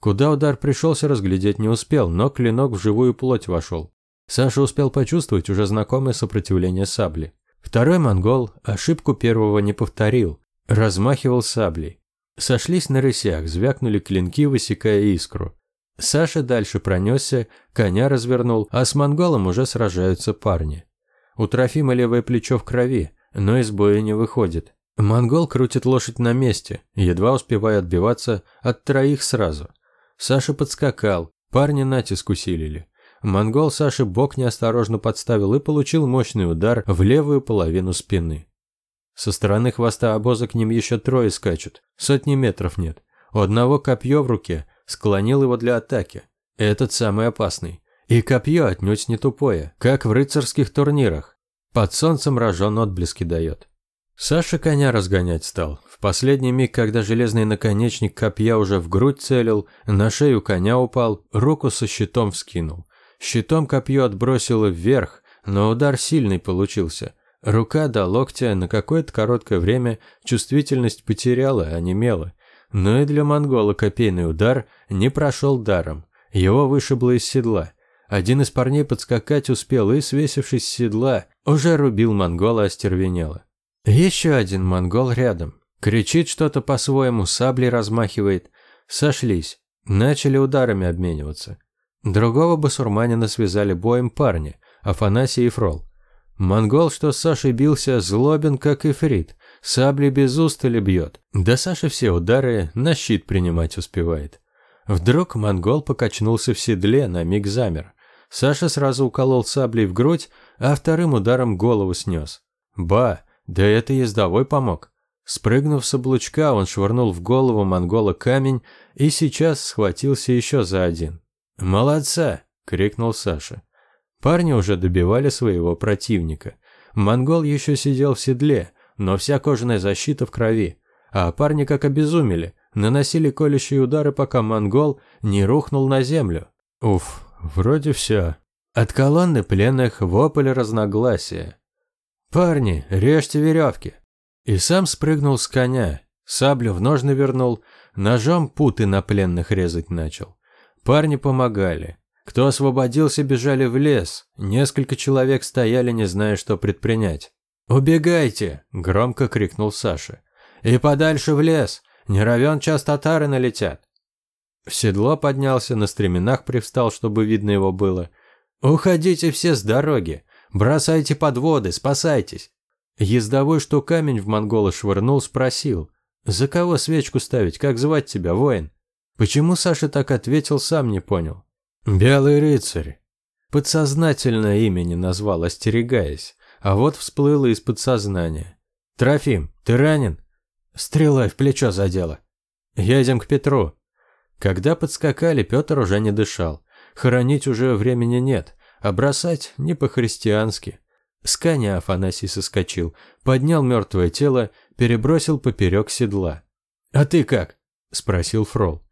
Куда удар пришелся, разглядеть не успел, но клинок в живую плоть вошел. Саша успел почувствовать уже знакомое сопротивление сабли. Второй монгол ошибку первого не повторил, размахивал саблей. Сошлись на рысях, звякнули клинки, высекая искру. Саша дальше пронесся, коня развернул, а с монголом уже сражаются парни. У Трофима левое плечо в крови, но из боя не выходит. Монгол крутит лошадь на месте, едва успевая отбиваться от троих сразу. Саша подскакал, парни натиск усилили. Монгол Саше бок неосторожно подставил и получил мощный удар в левую половину спины. Со стороны хвоста обоза к ним еще трое скачут. Сотни метров нет. У одного копье в руке, склонил его для атаки. Этот самый опасный. И копье отнюдь не тупое, как в рыцарских турнирах. Под солнцем рожон отблески дает. Саша коня разгонять стал. В последний миг, когда железный наконечник копья уже в грудь целил, на шею коня упал, руку со щитом вскинул. Щитом копье отбросило вверх, но удар сильный получился. Рука до локтя на какое-то короткое время чувствительность потеряла, а немела. Но и для монгола копейный удар не прошел даром. Его вышибло из седла. Один из парней подскакать успел и, свесившись с седла, уже рубил монгола остервенело. Еще один монгол рядом. Кричит что-то по-своему, саблей размахивает. Сошлись. Начали ударами обмениваться. Другого басурманина связали боем парни, Афанасий и Фрол. Монгол, что с Сашей бился, злобен, как ифрит. Сабли без устали бьет. Да Саша все удары на щит принимать успевает. Вдруг монгол покачнулся в седле, на миг замер. Саша сразу уколол саблей в грудь, а вторым ударом голову снес. Ба, да это ездовой помог. Спрыгнув с облучка, он швырнул в голову монгола камень и сейчас схватился еще за один. «Молодца!» – крикнул Саша. Парни уже добивали своего противника. Монгол еще сидел в седле, но вся кожаная защита в крови. А парни как обезумели, наносили колющие удары, пока монгол не рухнул на землю. Уф, вроде все. От колонны пленных вопль разногласия. «Парни, режьте веревки!» И сам спрыгнул с коня, саблю в ножны вернул, ножом путы на пленных резать начал. Парни помогали. Кто освободился, бежали в лес. Несколько человек стояли, не зная, что предпринять. «Убегайте!» – громко крикнул Саша. «И подальше в лес! Не равен час татары налетят!» В седло поднялся, на стременах привстал, чтобы видно его было. «Уходите все с дороги! Бросайте подводы, спасайтесь!» Ездовой, что камень в монгола швырнул, спросил. «За кого свечку ставить? Как звать тебя, воин?» Почему Саша так ответил, сам не понял. «Белый рыцарь». Подсознательно имя не назвал, остерегаясь, а вот всплыло из подсознания. «Трофим, ты ранен?» Стрелой в плечо задела. «Едем к Петру». Когда подскакали, Петр уже не дышал. Хоронить уже времени нет, а бросать не по-христиански. С коня Афанасий соскочил, поднял мертвое тело, перебросил поперек седла. «А ты как?» – спросил Фрол.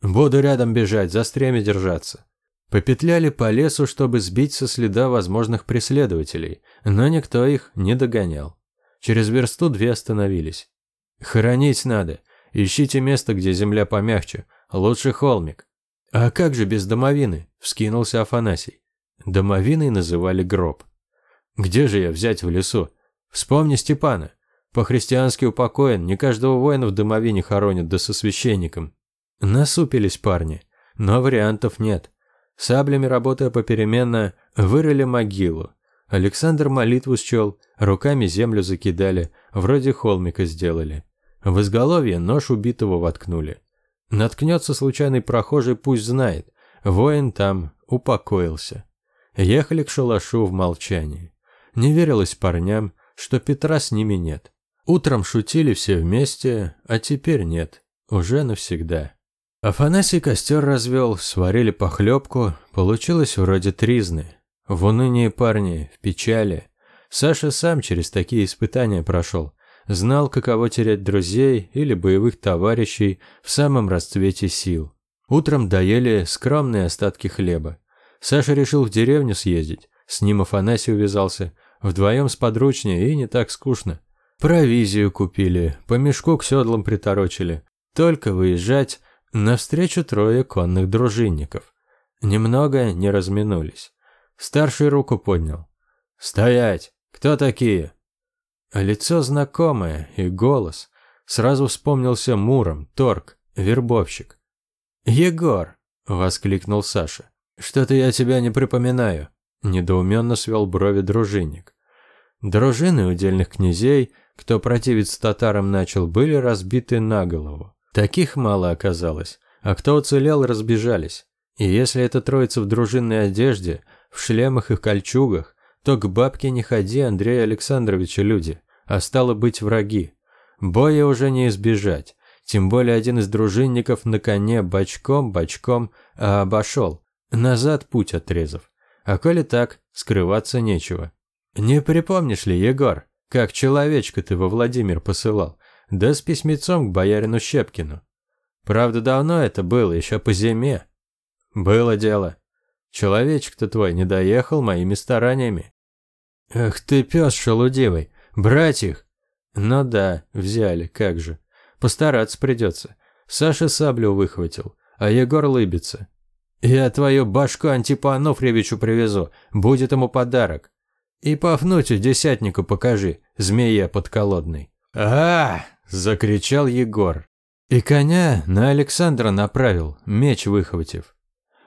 «Буду рядом бежать, за стремя держаться». Попетляли по лесу, чтобы сбить со следа возможных преследователей, но никто их не догонял. Через версту две остановились. «Хоронить надо. Ищите место, где земля помягче. Лучше холмик». «А как же без домовины?» – вскинулся Афанасий. Домовиной называли гроб. «Где же я взять в лесу? Вспомни Степана. По-христиански упокоен, не каждого воина в домовине хоронят, да со священником». Насупились парни, но вариантов нет. Саблями работая попеременно, вырыли могилу. Александр молитву счел, руками землю закидали, вроде холмика сделали. В изголовье нож убитого воткнули. Наткнется случайный прохожий, пусть знает. Воин там упокоился. Ехали к шалашу в молчании. Не верилось парням, что Петра с ними нет. Утром шутили все вместе, а теперь нет. Уже навсегда. Афанасий костер развел, сварили похлебку, получилось вроде тризны. В унынии парни, в печали. Саша сам через такие испытания прошел. Знал, каково терять друзей или боевых товарищей в самом расцвете сил. Утром доели скромные остатки хлеба. Саша решил в деревню съездить. С ним Афанасий увязался. Вдвоем сподручнее и не так скучно. Провизию купили, по мешку к седлам приторочили. Только выезжать, Навстречу трое конных дружинников. Немного не разминулись. Старший руку поднял. «Стоять! Кто такие?» Лицо знакомое и голос. Сразу вспомнился Муром, Торг, вербовщик. «Егор!» – воскликнул Саша. «Что-то я тебя не припоминаю», – недоуменно свел брови дружинник. Дружины удельных князей, кто противиться татарам начал, были разбиты на голову. Таких мало оказалось, а кто уцелел, разбежались. И если эта троица в дружинной одежде, в шлемах и кольчугах, то к бабке не ходи, Андрея Александровича, люди, а стало быть враги. Боя уже не избежать, тем более один из дружинников на коне бочком-бочком а обошел, назад путь отрезав. А коли так, скрываться нечего. Не припомнишь ли, Егор, как человечка ты во Владимир посылал? Да с письмецом к боярину Щепкину. Правда, давно это было, еще по зиме. Было дело. Человечек-то твой не доехал моими стараниями. Эх ты, пес шелудивый, брать их? Ну да, взяли, как же. Постараться придется. Саша саблю выхватил, а Егор лыбится. Я твою башку Ануфриевичу привезу, будет ему подарок. И Пафнутию десятнику покажи, змея подколодный. а, Закричал Егор. И коня на Александра направил, меч выхватив.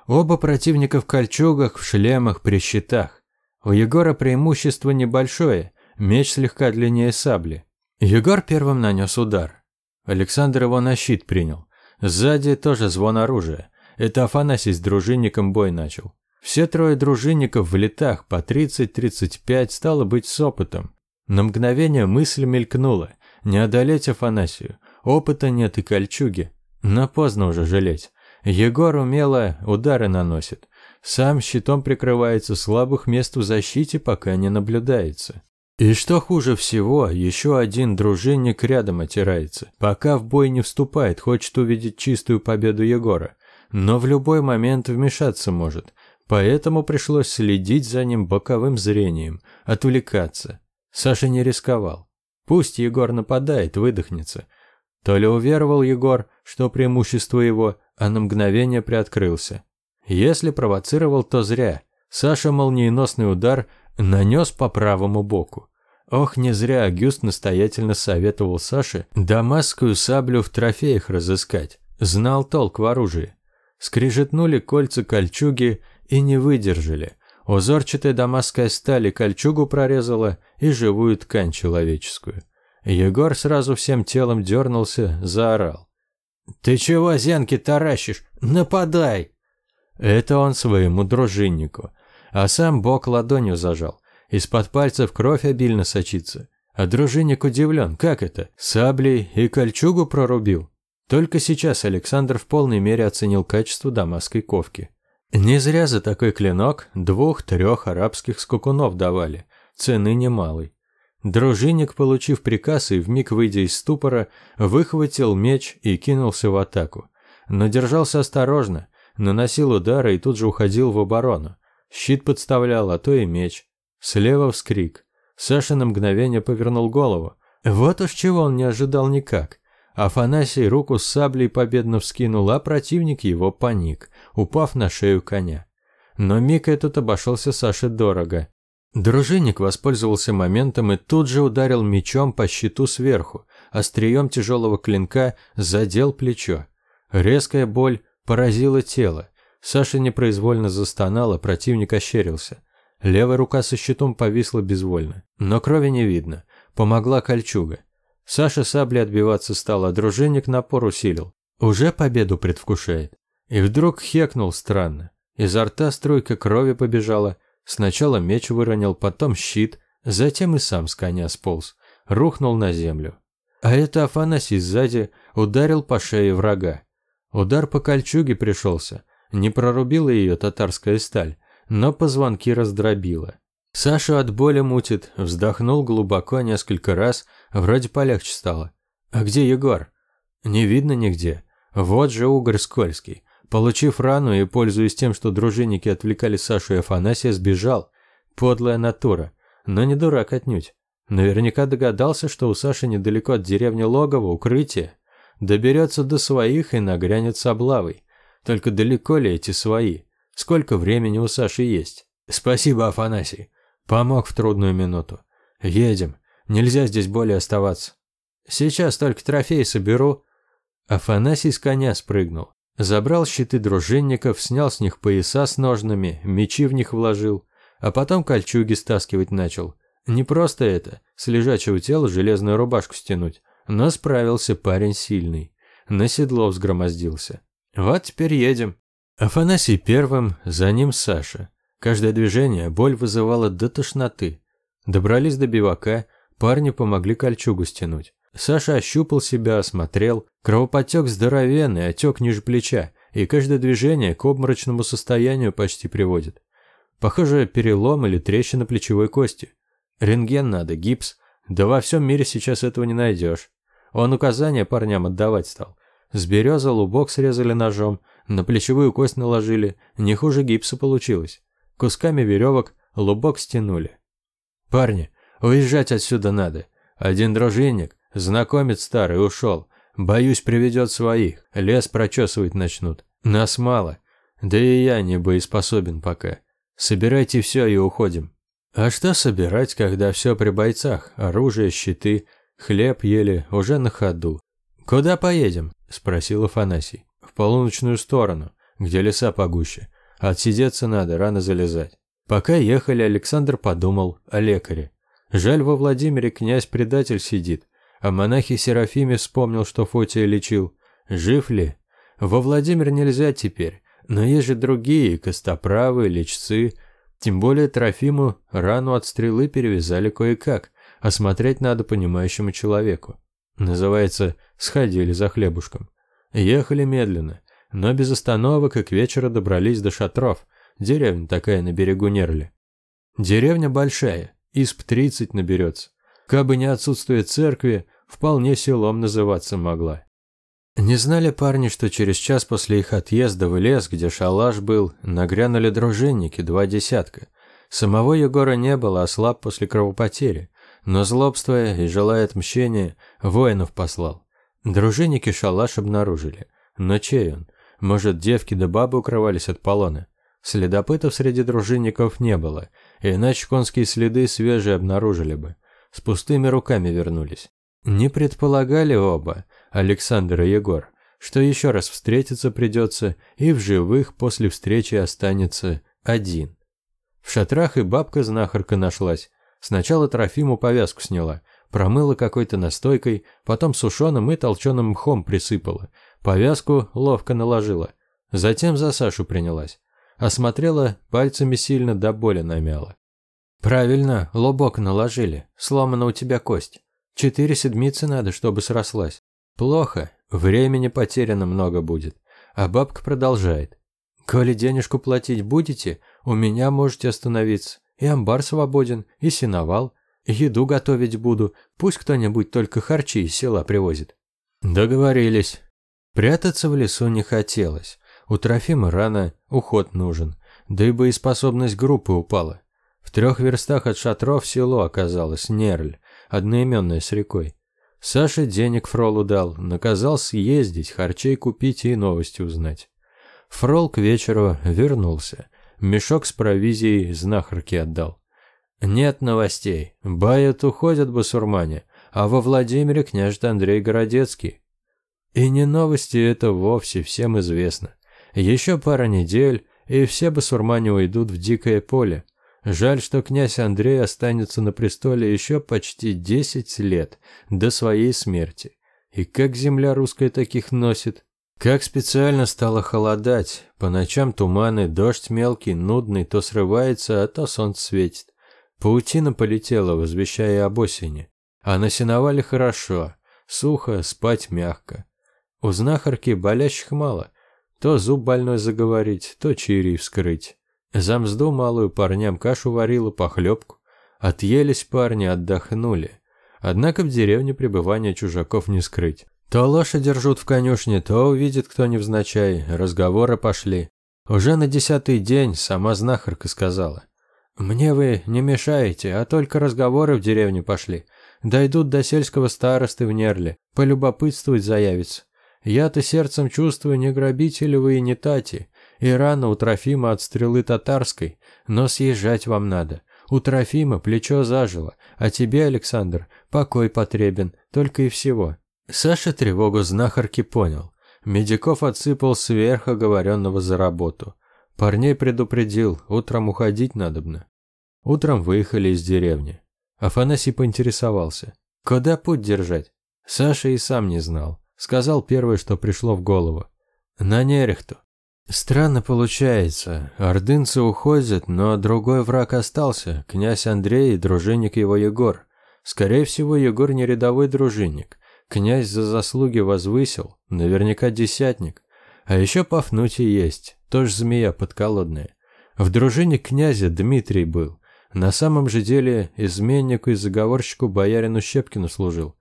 Оба противника в кольчугах, в шлемах, при щитах. У Егора преимущество небольшое, меч слегка длиннее сабли. Егор первым нанес удар. Александр его на щит принял. Сзади тоже звон оружия. Это Афанасий с дружинником бой начал. Все трое дружинников в летах по 30-35 стало быть с опытом. На мгновение мысль мелькнула. Не одолеть Афанасию. Опыта нет и кольчуги. Но поздно уже жалеть. Егор умело удары наносит. Сам щитом прикрывается, слабых мест в защите пока не наблюдается. И что хуже всего, еще один дружинник рядом отирается. Пока в бой не вступает, хочет увидеть чистую победу Егора. Но в любой момент вмешаться может. Поэтому пришлось следить за ним боковым зрением, отвлекаться. Саша не рисковал. Пусть Егор нападает, выдохнется. То ли уверовал Егор, что преимущество его, а на мгновение приоткрылся. Если провоцировал, то зря. Саша молниеносный удар нанес по правому боку. Ох, не зря Агюст настоятельно советовал Саше дамасскую саблю в трофеях разыскать. Знал толк в оружии. Скрижетнули кольца кольчуги и не выдержали. Узорчатая дамасская сталь кольчугу прорезала и живую ткань человеческую. Егор сразу всем телом дернулся, заорал. «Ты чего зенки таращишь? Нападай!» Это он своему дружиннику, а сам бок ладонью зажал. Из-под пальцев кровь обильно сочится. А дружинник удивлен, как это? Саблей и кольчугу прорубил. Только сейчас Александр в полной мере оценил качество дамасской ковки. Не зря за такой клинок двух-трех арабских скукунов давали, цены немалой. Дружинник, получив приказ и вмиг выйдя из ступора, выхватил меч и кинулся в атаку. Но держался осторожно, наносил удары и тут же уходил в оборону. Щит подставлял, а то и меч. Слева вскрик. Саша на мгновение повернул голову. Вот уж чего он не ожидал никак. Афанасий руку с саблей победно вскинул, а противник его паник, упав на шею коня. Но миг этот обошелся Саше дорого. Дружинник воспользовался моментом и тут же ударил мечом по щиту сверху, острием тяжелого клинка задел плечо. Резкая боль поразила тело. Саша непроизвольно застонал, а противник ощерился. Левая рука со щитом повисла безвольно, но крови не видно. Помогла кольчуга. Саша саблей отбиваться стал, а дружинник напор усилил. Уже победу предвкушает. И вдруг хекнул странно. Изо рта струйка крови побежала. Сначала меч выронил, потом щит, затем и сам с коня сполз. Рухнул на землю. А это Афанасий сзади ударил по шее врага. Удар по кольчуге пришелся. Не прорубила ее татарская сталь, но позвонки раздробила. Саша от боли мутит, вздохнул глубоко несколько раз, вроде полегче стало. А где Егор? Не видно нигде. Вот же угорь скользкий. Получив рану и пользуясь тем, что дружинники отвлекали Сашу и Афанасия, сбежал. Подлая натура. Но не дурак отнюдь. Наверняка догадался, что у Саши недалеко от деревни Логово укрытие. Доберется до своих и нагрянет с облавой. Только далеко ли эти свои? Сколько времени у Саши есть? Спасибо, Афанасий. Помог в трудную минуту. Едем. Нельзя здесь более оставаться. Сейчас только трофей соберу. Афанасий с коня спрыгнул. Забрал щиты дружинников, снял с них пояса с ножнами, мечи в них вложил, а потом кольчуги стаскивать начал. Не просто это, с лежачего тела железную рубашку стянуть, но справился парень сильный. На седло взгромоздился. Вот теперь едем. Афанасий первым, за ним Саша. Каждое движение боль вызывала до тошноты. Добрались до бивака, парни помогли кольчугу стянуть. Саша ощупал себя, осмотрел. Кровоподтек здоровенный, отек ниже плеча, и каждое движение к обморочному состоянию почти приводит. Похоже, перелом или трещина плечевой кости. Рентген надо, гипс. Да во всем мире сейчас этого не найдешь. Он указания парням отдавать стал. С березы лубок срезали ножом, на плечевую кость наложили, не хуже гипса получилось. Кусками веревок лубок стянули. «Парни, уезжать отсюда надо. Один дружинник, знакомец старый, ушел. Боюсь, приведет своих, лес прочесывать начнут. Нас мало. Да и я не боеспособен пока. Собирайте все и уходим». А что собирать, когда все при бойцах? Оружие, щиты, хлеб ели уже на ходу. «Куда поедем?» – спросил Афанасий. «В полуночную сторону, где леса погуще. Отсидеться надо, рано залезать». Пока ехали, Александр подумал о лекаре. Жаль, во Владимире князь-предатель сидит, а монахи Серафиме вспомнил, что Фотия лечил. Жив ли? Во Владимир нельзя теперь, но есть же другие, костоправы, лечцы. Тем более Трофиму рану от стрелы перевязали кое-как, осмотреть надо понимающему человеку. Называется «сходили за хлебушком». Ехали медленно, но без остановок и к вечеру добрались до шатров. Деревня такая на берегу Нерли. Деревня большая, исп 30 наберется. Кабы не отсутствие церкви, вполне селом называться могла. Не знали парни, что через час после их отъезда в лес, где шалаш был, нагрянули дружинники, два десятка. Самого Егора не было, а слаб после кровопотери но злобствуя и желая отмщения, воинов послал. Дружинники шалаш обнаружили. Но чей он? Может, девки да бабы укрывались от полона? Следопытов среди дружинников не было, иначе конские следы свежие обнаружили бы. С пустыми руками вернулись. Не предполагали оба, Александр и Егор, что еще раз встретиться придется, и в живых после встречи останется один. В шатрах и бабка-знахарка нашлась, Сначала Трофиму повязку сняла, промыла какой-то настойкой, потом сушеным и толченым мхом присыпала. Повязку ловко наложила. Затем за Сашу принялась. Осмотрела, пальцами сильно до боли намяла. «Правильно, лобок наложили. Сломана у тебя кость. Четыре седмицы надо, чтобы срослась. Плохо. Времени потеряно много будет». А бабка продолжает. Коли денежку платить будете, у меня можете остановиться. И амбар свободен, и сеновал. Еду готовить буду, пусть кто-нибудь только харчи из села привозит». Договорились. Прятаться в лесу не хотелось. У Трофима рано, уход нужен. Да и боеспособность группы упала. В трех верстах от шатров село оказалось, Нерль, одноименное с рекой. Саша денег Фролу дал, наказал съездить, харчей купить и новости узнать. Фрол к вечеру вернулся. Мешок с провизией знахарке отдал. Нет новостей. Бают уходят басурмане, а во Владимире княжь Андрей Городецкий. И не новости это вовсе всем известно. Еще пара недель, и все басурмане уйдут в дикое поле. Жаль, что князь Андрей останется на престоле еще почти десять лет, до своей смерти. И как земля русская таких носит? Как специально стало холодать. По ночам туманы, дождь мелкий, нудный, то срывается, а то солнце светит. Паутина полетела, возвещая об осени. А на сеновале хорошо. Сухо, спать мягко. У знахарки болящих мало. То зуб больной заговорить, то чирий вскрыть. За мзду малую парням кашу варила, похлебку. Отъелись парни, отдохнули. Однако в деревне пребывания чужаков не скрыть. То лошадь держут в конюшне, то увидит кто невзначай, разговоры пошли. Уже на десятый день сама знахарка сказала. «Мне вы не мешаете, а только разговоры в деревне пошли. Дойдут до сельского старосты в Нерле, полюбопытствовать заявится. Я-то сердцем чувствую, не грабители вы и не тати. И рано у Трофима от стрелы татарской, но съезжать вам надо. У Трофима плечо зажило, а тебе, Александр, покой потребен, только и всего. Саша тревогу знахарки понял. Медиков отсыпал сверх оговоренного за работу. Парней предупредил, утром уходить надобно. Утром выехали из деревни. Афанасий поинтересовался. Куда путь держать? Саша и сам не знал. Сказал первое, что пришло в голову. На Нерехту. Странно получается. Ордынцы уходят, но другой враг остался. Князь Андрей и дружинник его Егор. Скорее всего, Егор не рядовой дружинник. Князь за заслуги возвысил, наверняка десятник. А еще Пафнутий есть, тоже змея подколодная. В дружине князя Дмитрий был. На самом же деле изменнику и заговорщику боярину Щепкину служил.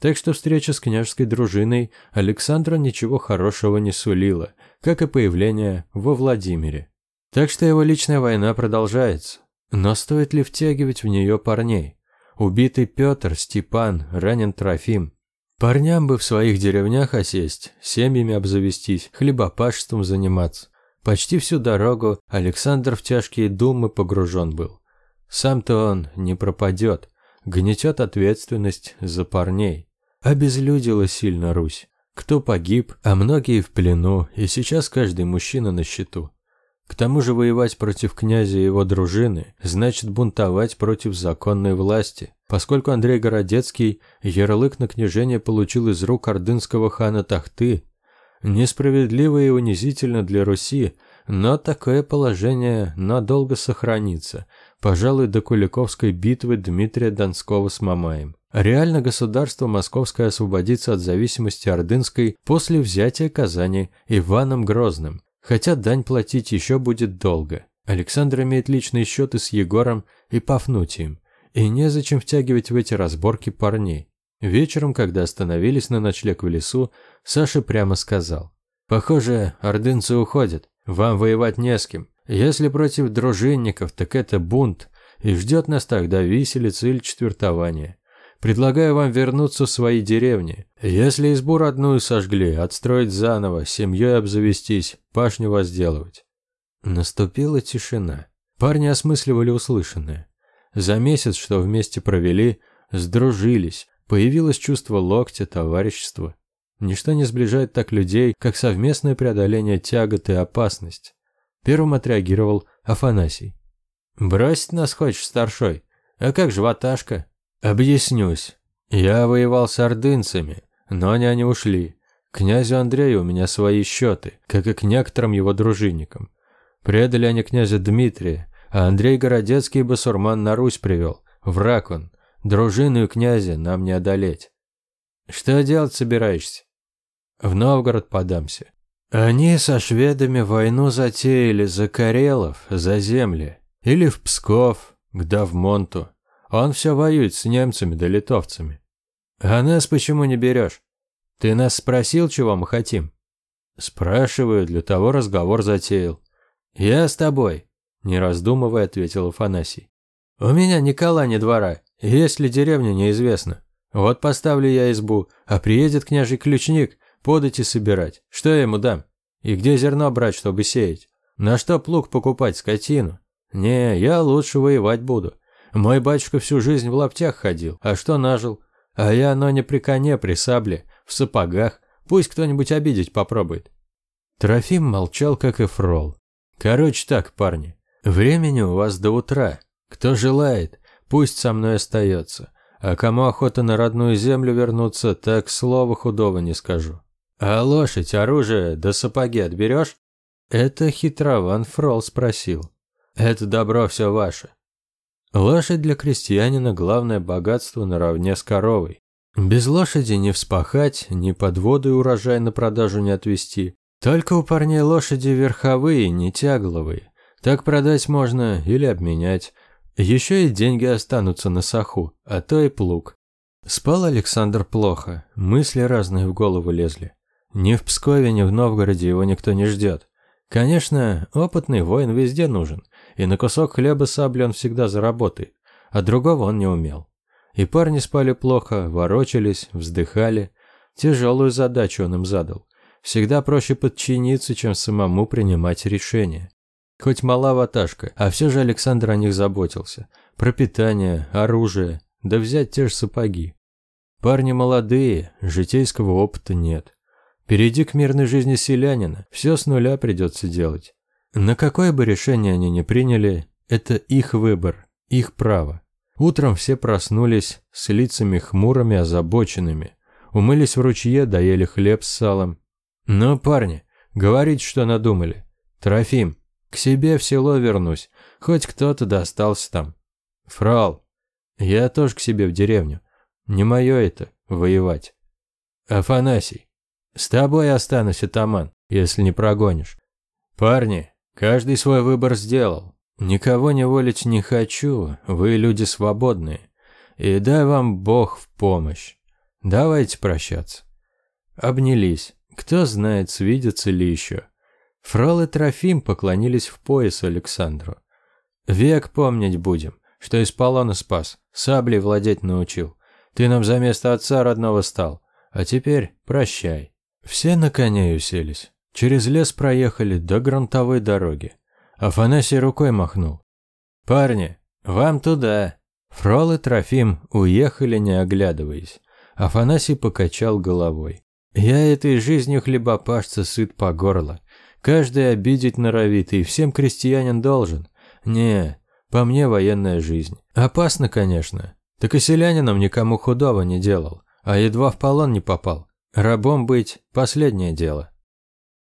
Так что встреча с княжеской дружиной Александра ничего хорошего не сулила, как и появление во Владимире. Так что его личная война продолжается. Но стоит ли втягивать в нее парней? Убитый Петр, Степан, ранен Трофим. Парням бы в своих деревнях осесть, семьями обзавестись, хлебопашеством заниматься. Почти всю дорогу Александр в тяжкие думы погружен был. Сам-то он не пропадет, гнетет ответственность за парней. Обезлюдила сильно Русь. Кто погиб, а многие в плену, и сейчас каждый мужчина на счету. К тому же воевать против князя и его дружины значит бунтовать против законной власти, поскольку Андрей Городецкий ярлык на княжение получил из рук ордынского хана Тахты. Несправедливо и унизительно для Руси, но такое положение надолго сохранится, пожалуй, до Куликовской битвы Дмитрия Донского с Мамаем. Реально государство московское освободится от зависимости ордынской после взятия Казани Иваном Грозным, Хотя дань платить еще будет долго. Александр имеет личные счеты с Егором и Пафнутием, и незачем втягивать в эти разборки парней. Вечером, когда остановились на ночлег в лесу, Саша прямо сказал. «Похоже, ордынцы уходят. Вам воевать не с кем. Если против дружинников, так это бунт, и ждет нас тогда виселица или четвертование. Предлагаю вам вернуться в свои деревни. Если избу родную сожгли, отстроить заново, семьей обзавестись, пашню возделывать». Наступила тишина. Парни осмысливали услышанное. За месяц, что вместе провели, сдружились, появилось чувство локтя, товарищества. Ничто не сближает так людей, как совместное преодоление тягот и опасность. Первым отреагировал Афанасий. «Бросить нас хочешь, старшой? А как же ваташка?» Объяснюсь. Я воевал с ордынцами, но они не ушли. Князю Андрею у меня свои счеты, как и к некоторым его дружинникам. Предали они князя Дмитрия, а Андрей Городецкий басурман на Русь привел. Враг он. Дружину и князя нам не одолеть. Что делать собираешься? В Новгород подамся. Они со шведами войну затеяли за Карелов, за земли. Или в Псков, к Давмонту. Он все воюет с немцами да литовцами. А нас почему не берешь? Ты нас спросил, чего мы хотим? Спрашиваю, для того разговор затеял. Я с тобой, не раздумывая, ответил Афанасий. У меня ни кола, ни двора, есть ли деревня, неизвестно. Вот поставлю я избу, а приедет княжий ключник, подать и собирать. Что я ему дам? И где зерно брать, чтобы сеять? На что плуг покупать, скотину? Не, я лучше воевать буду. Мой батюшка всю жизнь в лаптях ходил, а что нажил? А я, но не при коне, при сабле, в сапогах. Пусть кто-нибудь обидеть попробует. Трофим молчал, как и фрол. Короче так, парни, времени у вас до утра. Кто желает, пусть со мной остается. А кому охота на родную землю вернуться, так слова худого не скажу. А лошадь, оружие да сапоги отберешь? Это хитрован Фрол спросил. Это добро все ваше. Лошадь для крестьянина – главное богатство наравне с коровой. Без лошади не вспахать, ни под воду урожай на продажу не отвезти. Только у парней лошади верховые, не тягловые. Так продать можно или обменять. Еще и деньги останутся на саху, а то и плуг. Спал Александр плохо, мысли разные в голову лезли. Ни в Пскове, ни в Новгороде его никто не ждет. Конечно, опытный воин везде нужен, и на кусок хлеба сабли он всегда заработает, а другого он не умел. И парни спали плохо, ворочались, вздыхали. Тяжелую задачу он им задал. Всегда проще подчиниться, чем самому принимать решения. Хоть мала ваташка, а все же Александр о них заботился. Про питание, оружие, да взять те же сапоги. Парни молодые, житейского опыта нет. Перейди к мирной жизни селянина, все с нуля придется делать. На какое бы решение они ни приняли, это их выбор, их право. Утром все проснулись с лицами хмурыми, озабоченными. Умылись в ручье, доели хлеб с салом. «Ну, парни, говорите, что надумали. Трофим, к себе в село вернусь, хоть кто-то достался там. Фрал, я тоже к себе в деревню. Не мое это, воевать. Афанасий, с тобой останусь, атаман, если не прогонишь. Парни, каждый свой выбор сделал. Никого не волить не хочу, вы люди свободные. И дай вам Бог в помощь. Давайте прощаться. Обнялись. Кто знает, свидятся ли еще. Фрол и Трофим поклонились в пояс Александру. Век помнить будем, что из полона спас, саблей владеть научил. Ты нам за место отца родного стал. А теперь прощай. Все на коне уселись. Через лес проехали до грунтовой дороги. Афанасий рукой махнул. «Парни, вам туда!» Фрол и Трофим уехали, не оглядываясь. Афанасий покачал головой. «Я этой жизнью хлебопашца сыт по горло. Каждый обидеть норовит, и всем крестьянин должен. Не, по мне военная жизнь. Опасно, конечно. Так и селянином никому худого не делал, а едва в полон не попал. Рабом быть – последнее дело.